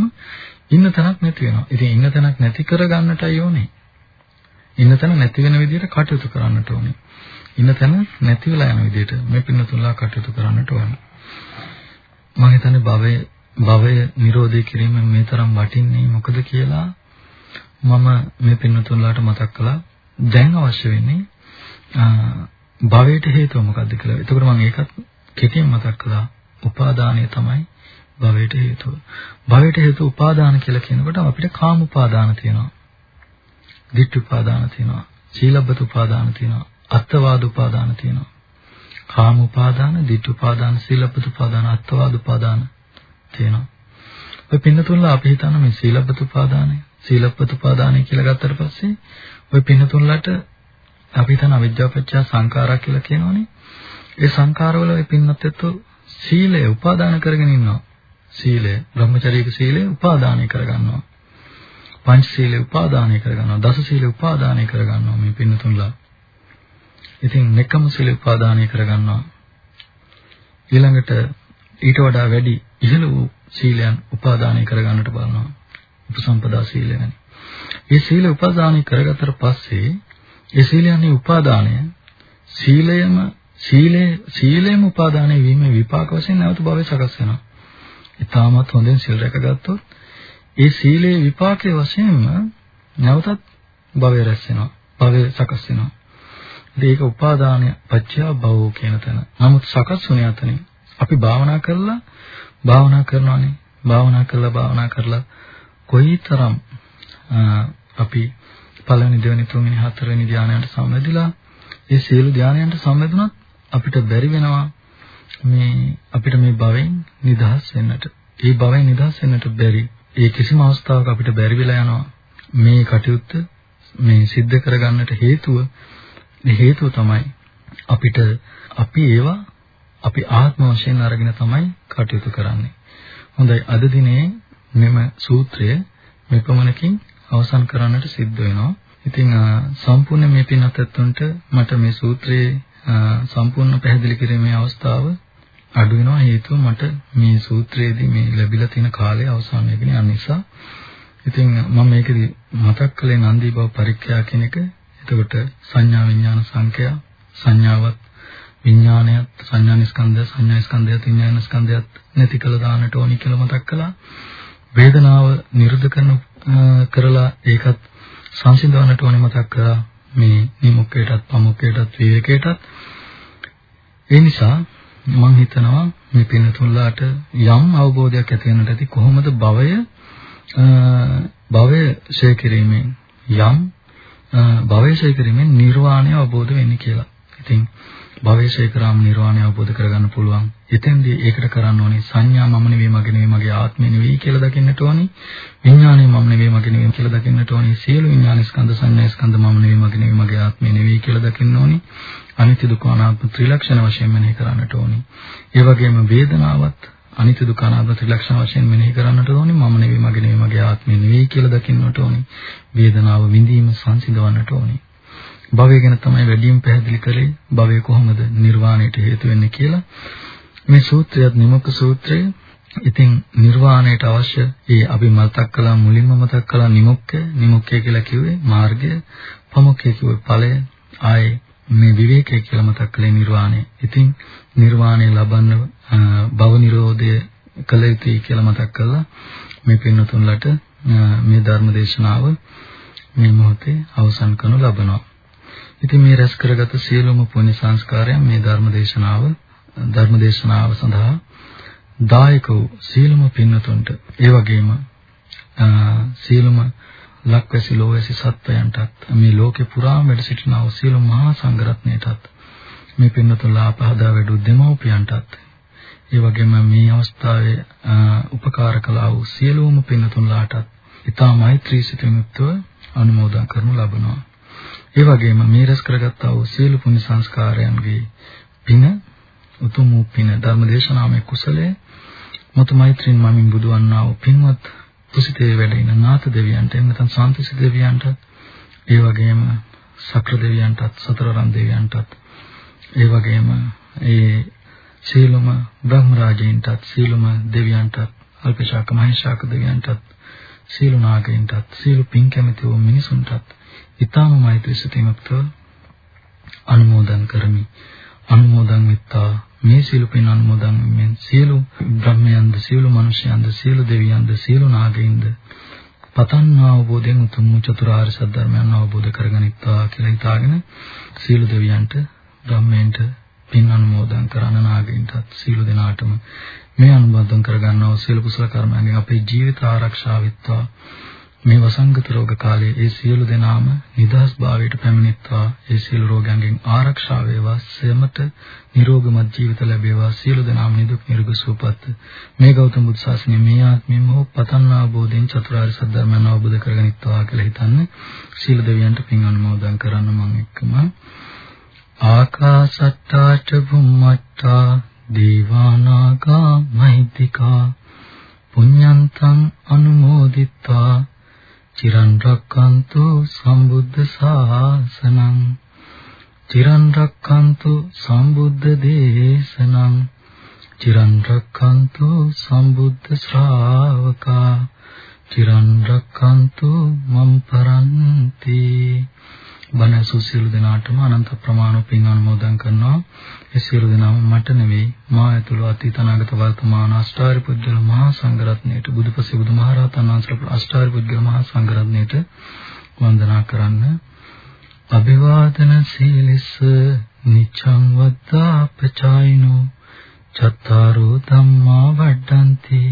ඉන්න තැනක් නැති වෙනවා. ඉතින් ඉන්න තැනක් නැති කරගන්නටයි ඕනේ. ඉන්න තැන නැති වෙන විදිහට කටයුතු කරන්නට ඕනේ. ඉන්න තැන නැති වෙලා යන විදිහට මේ පින්නතුලා කටයුතු කරන්නට ඕනේ. මම හිතන්නේ භවය භවය නිරෝධය කිරීම මේ තරම් වටින්නේ මොකද කියලා මම මේ පින්නතුලාට මතක් කළා. දැන් අවශ්‍ය වෙන්නේ භවයට හේතුව මොකක්ද කියලා. එතකොට මම ඒකත් කෙටියෙන් මතක් කළා. උපාදානය තමයි භවයට හේතුව. භවයට හේතුව උපාදාන කියලා කියනකොට අපිට කාම උපාදාන තියෙනවා. ditth උපාදාන තියෙනවා. සීලබ්බත උපාදාන තියෙනවා. අත්වාද උපාදාන තියෙනවා. කාම උපාදාන, ditth උපාදාන, සීලබ්බත උපාදාන, අත්වාද උපාදාන තියෙනවා. ඔය පින්නතුන්ලා අපි හිතන මේ සීලබ්බත උපාදානය, සීලබ්බත උපාදානය කියලා ගත්තට පස්සේ ඔය පින්නතුන්ලාට අපි හිතන අවිද්‍යාවපච්චය සංඛාරා කියලා කියනවනේ. ඒ සංඛාරවල ඔය පින්නත් එක්ක සීලය උපාදාන කරගෙන ඉන්නවා. සීලය, බ්‍රහ්මචරීක සීලය උපාදානය කරගන්නවා. පංච සීලය උපාදානය කරගන්නවා. දස සීලය උපාදානය කරගන්නවා මේ පින්නතුන්ලා. ඉතින් මෙකම සීලය උපාදානය කරගන්නවා. ඊළඟට ඊට වඩා වැඩි ඉහළ වූ සීලයන් උපාදානය කරගන්නට බලනවා. උපසම්පදා සීලය ගැන. මේ සීල උපාදානය කරගත්තට පස්සේ ඒ සීලයන්ගේ උපාදානය සීලයම සීලේ සීලයම උපාදානය වීම විපාක වශයෙන් නැවත භවයේ සකස් වෙනවා. ඊටමත් හොඳින් සීල් රැකගත්තොත් ඒ සීලේ විපාකයේ වශයෙන්ම නැවතත් භවය රැස් වෙනවා. භවය සකස් වෙනවා. ඒක උපාදානය පත්‍ය භවෝ කියන තැන. නමුත් සකස් වුණේ අතනින්. අපි භාවනා කරලා භාවනා කරනවානේ. භාවනා කරලා භාවනා කරලා කොයිතරම් අපි පළවෙනි දෙවෙනි තුන්වෙනි හතරවෙනි ධානයන්ට සම්බන්ධිලා ඒ සියලු ධානයන්ට සම්බන්ධුනත් අපිට බැරි වෙනවා මේ අපිට මේ භවෙන් නිදහස් වෙන්නට. ඒ භවෙන් නිදහස් වෙන්නට බැරි. ඒ කිසිම අවස්ථාවක අපිට බැරි වෙලා යනවා. මේ කටයුත්ත මේ සිද්ධ කරගන්නට හේතුව හේතුව තමයි අපිට අපි ඒවා අපි ආත්ම වශයෙන් අරගෙන තමයි කටයුතු කරන්නේ. හොඳයි අද දිනේ මෙම සූත්‍රය මෙපමණකින් අවසන් කරන්නට සිද්ධ වෙනවා. ඉතින් සම්පූර්ණ මේ පින්වත් ඇත්තන්ට මට මේ සූත්‍රයේ සම්පූර්ණ පැහැදිලි කිරීමේ අවස්ථාව අඩු වෙනවා හේතුව මට මේ සූත්‍රයේදී මේ ලැබිලා තියෙන කාලය අවසන් වෙගෙන යන නිසා. ඉතින් මම මේකදී මතක් කළේ නන්දී බව පරික්ඛ්‍යා කියන එක. එතකොට සංඥා විඥාන සංඛ්‍යා සංඥාවත් විඥානයත් සංඥා ස්කන්ධය සංඥා ස්කන්ධයත් විඥාන ස්කන්ධයත් නැති කළ දාන්නට ඕනි කියලා මතක් කළා. වේදනාව නිරුද්ධ කරන කරලා ඒකත් සංසිඳවන්නට ඕනේ මතක් කරා මේ නිමුක්කයටත් පමුක්කයටත් විවේකයටත් ඒ නිසා මම හිතනවා මේ පින්නතුල්ලාට යම් අවබෝධයක් ඇති වෙනට ඇති කොහොමද භවය භවය ශේ කිරීමෙන් යම් භවය ශේ කිරීමෙන් නිර්වාණය අවබෝධ වෙන්නේ කියලා. ඉතින් භවයේ කරාම නිර්වාණය අවබෝධ කරගන්න පුළුවන්. එතෙන්දී ඒකට කරන්න ඕනේ සංඥා මම නෙවෙයි මගේ නෙවෙයි මගේ ආත්මය නෙවෙයි කියලා දකින්නට ඕනේ. විඥාණය මම නෙවෙයි මගේ නෙවෙයි කියලා දකින්නට ඕනේ. සියලු විඥාන ස්කන්ධ සංඥා ස්කන්ධ මම නෙවෙයි මගේ නෙවෙයි මගේ ආත්මය නෙවෙයි කියලා දකින්න ඕනේ. අනිත්‍ය දුක්ඛ අනාත්ම ත්‍රිලක්ෂණ වශයෙන් මෙනෙහි කරන්නට ඕනේ. ඒ වගේම වේදනාවත් අනිත්‍ය දුක්ඛ අනාත්ම ත්‍රිලක්ෂණ වශයෙන් මෙනෙහි කරන්නට ඕනේ. මම නෙවෙයි මගේ නෙවෙයි මගේ ආත්මය නෙවෙයි කියලා දකින්නට ඕනේ. වේදනාව විඳීම සංසිඳවන්නට ඕනේ. භවය ගැන තමයි වැඩියෙන් පැහැදිලි කරේ. භවය කොහොමද නිර්වාණයට හේතු වෙන්නේ කියලා. මේ සූත්‍රයත් නිමුක්ක සූත්‍රය. ඉතින් නිර්වාණයට අවශ්‍ය ඒ අපි මතක් කළා මුලින්ම මතක් කළා නිමුක්ක නිමුක්කය කියලා කිව්වේ මාර්ගය. පමුක්කය කිව්වේ ඵලය. ආයේ මේ විවේකය කියලා මතක් කළේ නිර්වාණය. ඉතින් නිර්වාණය ලබන්න භව නිරෝධය කළ යුතුයි කියලා මතක් කළා. මේ පින්නතුන්ලට මේ ධර්ම දේශනාව මේ මොහොතේ අවසන් කරනු ලබනවා. ඉතින් මේ රැස් කරගත සියලුම පුණ්‍ය සංස්කාරයන් මේ ධර්ම දේශනාව ධර්ම දේශනාව සඳහා දායක වූ සීලම පින්නතුන්ට ඒ වගේම සීලම ලක්වැසි ලෝවැසි සත්වයන්ටත් මේ ලෝකේ පුරාම වැඩ සිටිනා වූ සීල මහා සංඝරත්නයටත් මේ පින්නතුලා පහදා වැඩු දෙමව්පියන්ටත් ඒ වගේම මේ අවස්ථාවේ උපකාර කළා වූ සියලුම පින්නතුන්ලාටත් ඊතා මෛත්‍රී සිතින් යුක්තව අනුමෝදන් කරනු ලබනවා. ඒ වගේම මේ රැස් කරගත්තා වූ සියලු පුණ්‍ය සංස්කාරයන්ගේ පින උතුම් වූ පින ධර්මදේශනාමය කුසලයේ මුතු මෛත්‍රීන් මමින් බුදුවන්නා වූ පින්වත් තුසිතේ වැඩ ඉන නාථ දෙවියන්ට එන්නතන් සාන්තිසි දෙවියන්ට ඒ වගේම සක්‍ර දෙවියන්ටත් සතරරන් දෙවියන්ටත් ඒ වගේම ඒ සීලම බ්‍රහ්ම රාජයින්ටත් සීලම දෙවියන්ටත් අල්පශාක මහේශාක දෙවියන්ටත් සීල නාගයින්ටත් සීල පින් කැමති වූ මිනිසුන්ටත් ඊ타ම මෛත්‍රී සිතීමක්ව අනුමෝදන් කරමි. අනුමෝදන් වෙත්තා. මේ සීල පින් අනුමෝදන් මෙන් සියලු බ්‍රහ්මයන්ද සියලු මනුෂ්‍යයන්ද සියලු දෙවියන්ද සියලු නාගයින්ද පතන් අවබෝධයෙන් උතුම් චතුරාර්ය සත්‍ය ධර්මයන් අවබෝධ කරගනිත්වා කියලා හිතාගෙන සියලු දෙවියන්ට බ්‍රහ්මයන්ට පින් අනුමෝදන් කරන නාගයින්ටත් සියලු දෙනාටම මේ අනුමෝදන් කරගන්නා සියලු කුසල කර්මයන්ගෙන් අපේ ජීවිත ආරක්ෂා වෙත්වා. මේ වසංගත රෝග කාලයේ ඒ සියලු දෙනාම නිදහස් භාවයට පැමිණෙත්වා. ඒ සියලු රෝගයන්ගෙන් ආරක්ෂා වේවා. සෙමත නිරෝගමත් ජීවිත ලැබේවා. සියලු දෙනාම නිදුක් නිරෝගී සුවපත්. මේ ගෞතම බුදු සාසනය මේ ආත්මෙම හෝ පතන් ආબોධයෙන් චතුරාර්ය සත්‍යධර්මයන් අවබෝධ කරගනිත්වා කියලා හිතන්න සීල දෙවියන්ට පින් අනුමෝදන් කරන්න මම එක්කම. ආකාසත්තා ච භුම්මත්තා දේවානාගා මහිත්‍තිකා පුඤ්ඤන්තං අනුමෝදිත්වා චිරන් රක්칸තු සම්බුද්ධ ශාසනං. චිරන් රක්칸තු සම්බුද්ධ දේශනං. චිරන් රක්칸තු සම්බුද්ධ ශ්‍රාවකා. චිරන් රක්칸තු මම් පරන්ති. බණ සුසියලු දෙනාටම අනන්ත ප්‍රමාණ පින් අනුමෝදන් කරනවා. ඒ සියලු දෙනාම මට නෙවෙයි මා ඇතුළු අතීත අනාගත වර්තමාන අෂ්ටාරි පුද්ගල මහා සංඝරත්නයට බුදුපසේ බුදුමහරහතන් වහන්සේලා අෂ්ටාරි පුද්ගල මහා සංඝරත්නයට වන්දනා කරන්න. අභිවාදන සීලිස නිච්ඡං වද්දා පචායිනෝ චත්තාරෝ ධම්මා වඩ්ඩಂತಿ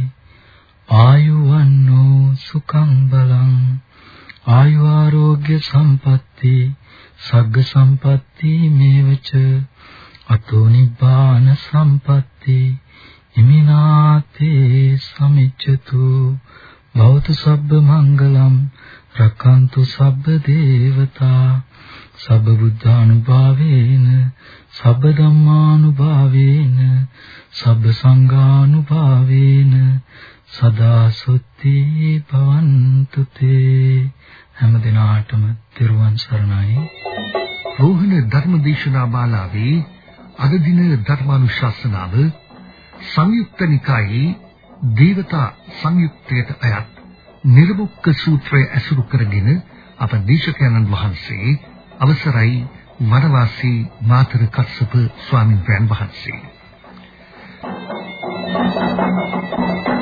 ආයුවන්නෝ සුඛං බලං ආයු ආරෝග්‍ය සම්පatti සග්ග සම්පatti මේවච අතෝ නිබ්බාන සම්පatti ඉමිනාතේ සමිච්ඡතු භවතු සබ්බ මංගලම් රක්칸තු සබ්බ දේවතා සබ්බ බුද්ධානුභාවේන සබ්බ ධම්මානුභාවේන සබ්බ සංඝානුභාවේන සදා සුත්ති භවන්තු තේ හැම දිනාටම තිරුවන් සරණයි රෝහණ ධර්මදේශනා මාලාවේ අද දින ධර්මානුශාසනාව සංයුක්ත නිකායේ දේවතා සංයුක්තයට අයත් නිර්මුක්ක සූත්‍රය ඇසුරු කරගෙන අප දේශකයන්න් වහන්සේ අවසරයි වනවාසී මාතර කස්සප ස්වාමීන් වහන්සේ Thank you.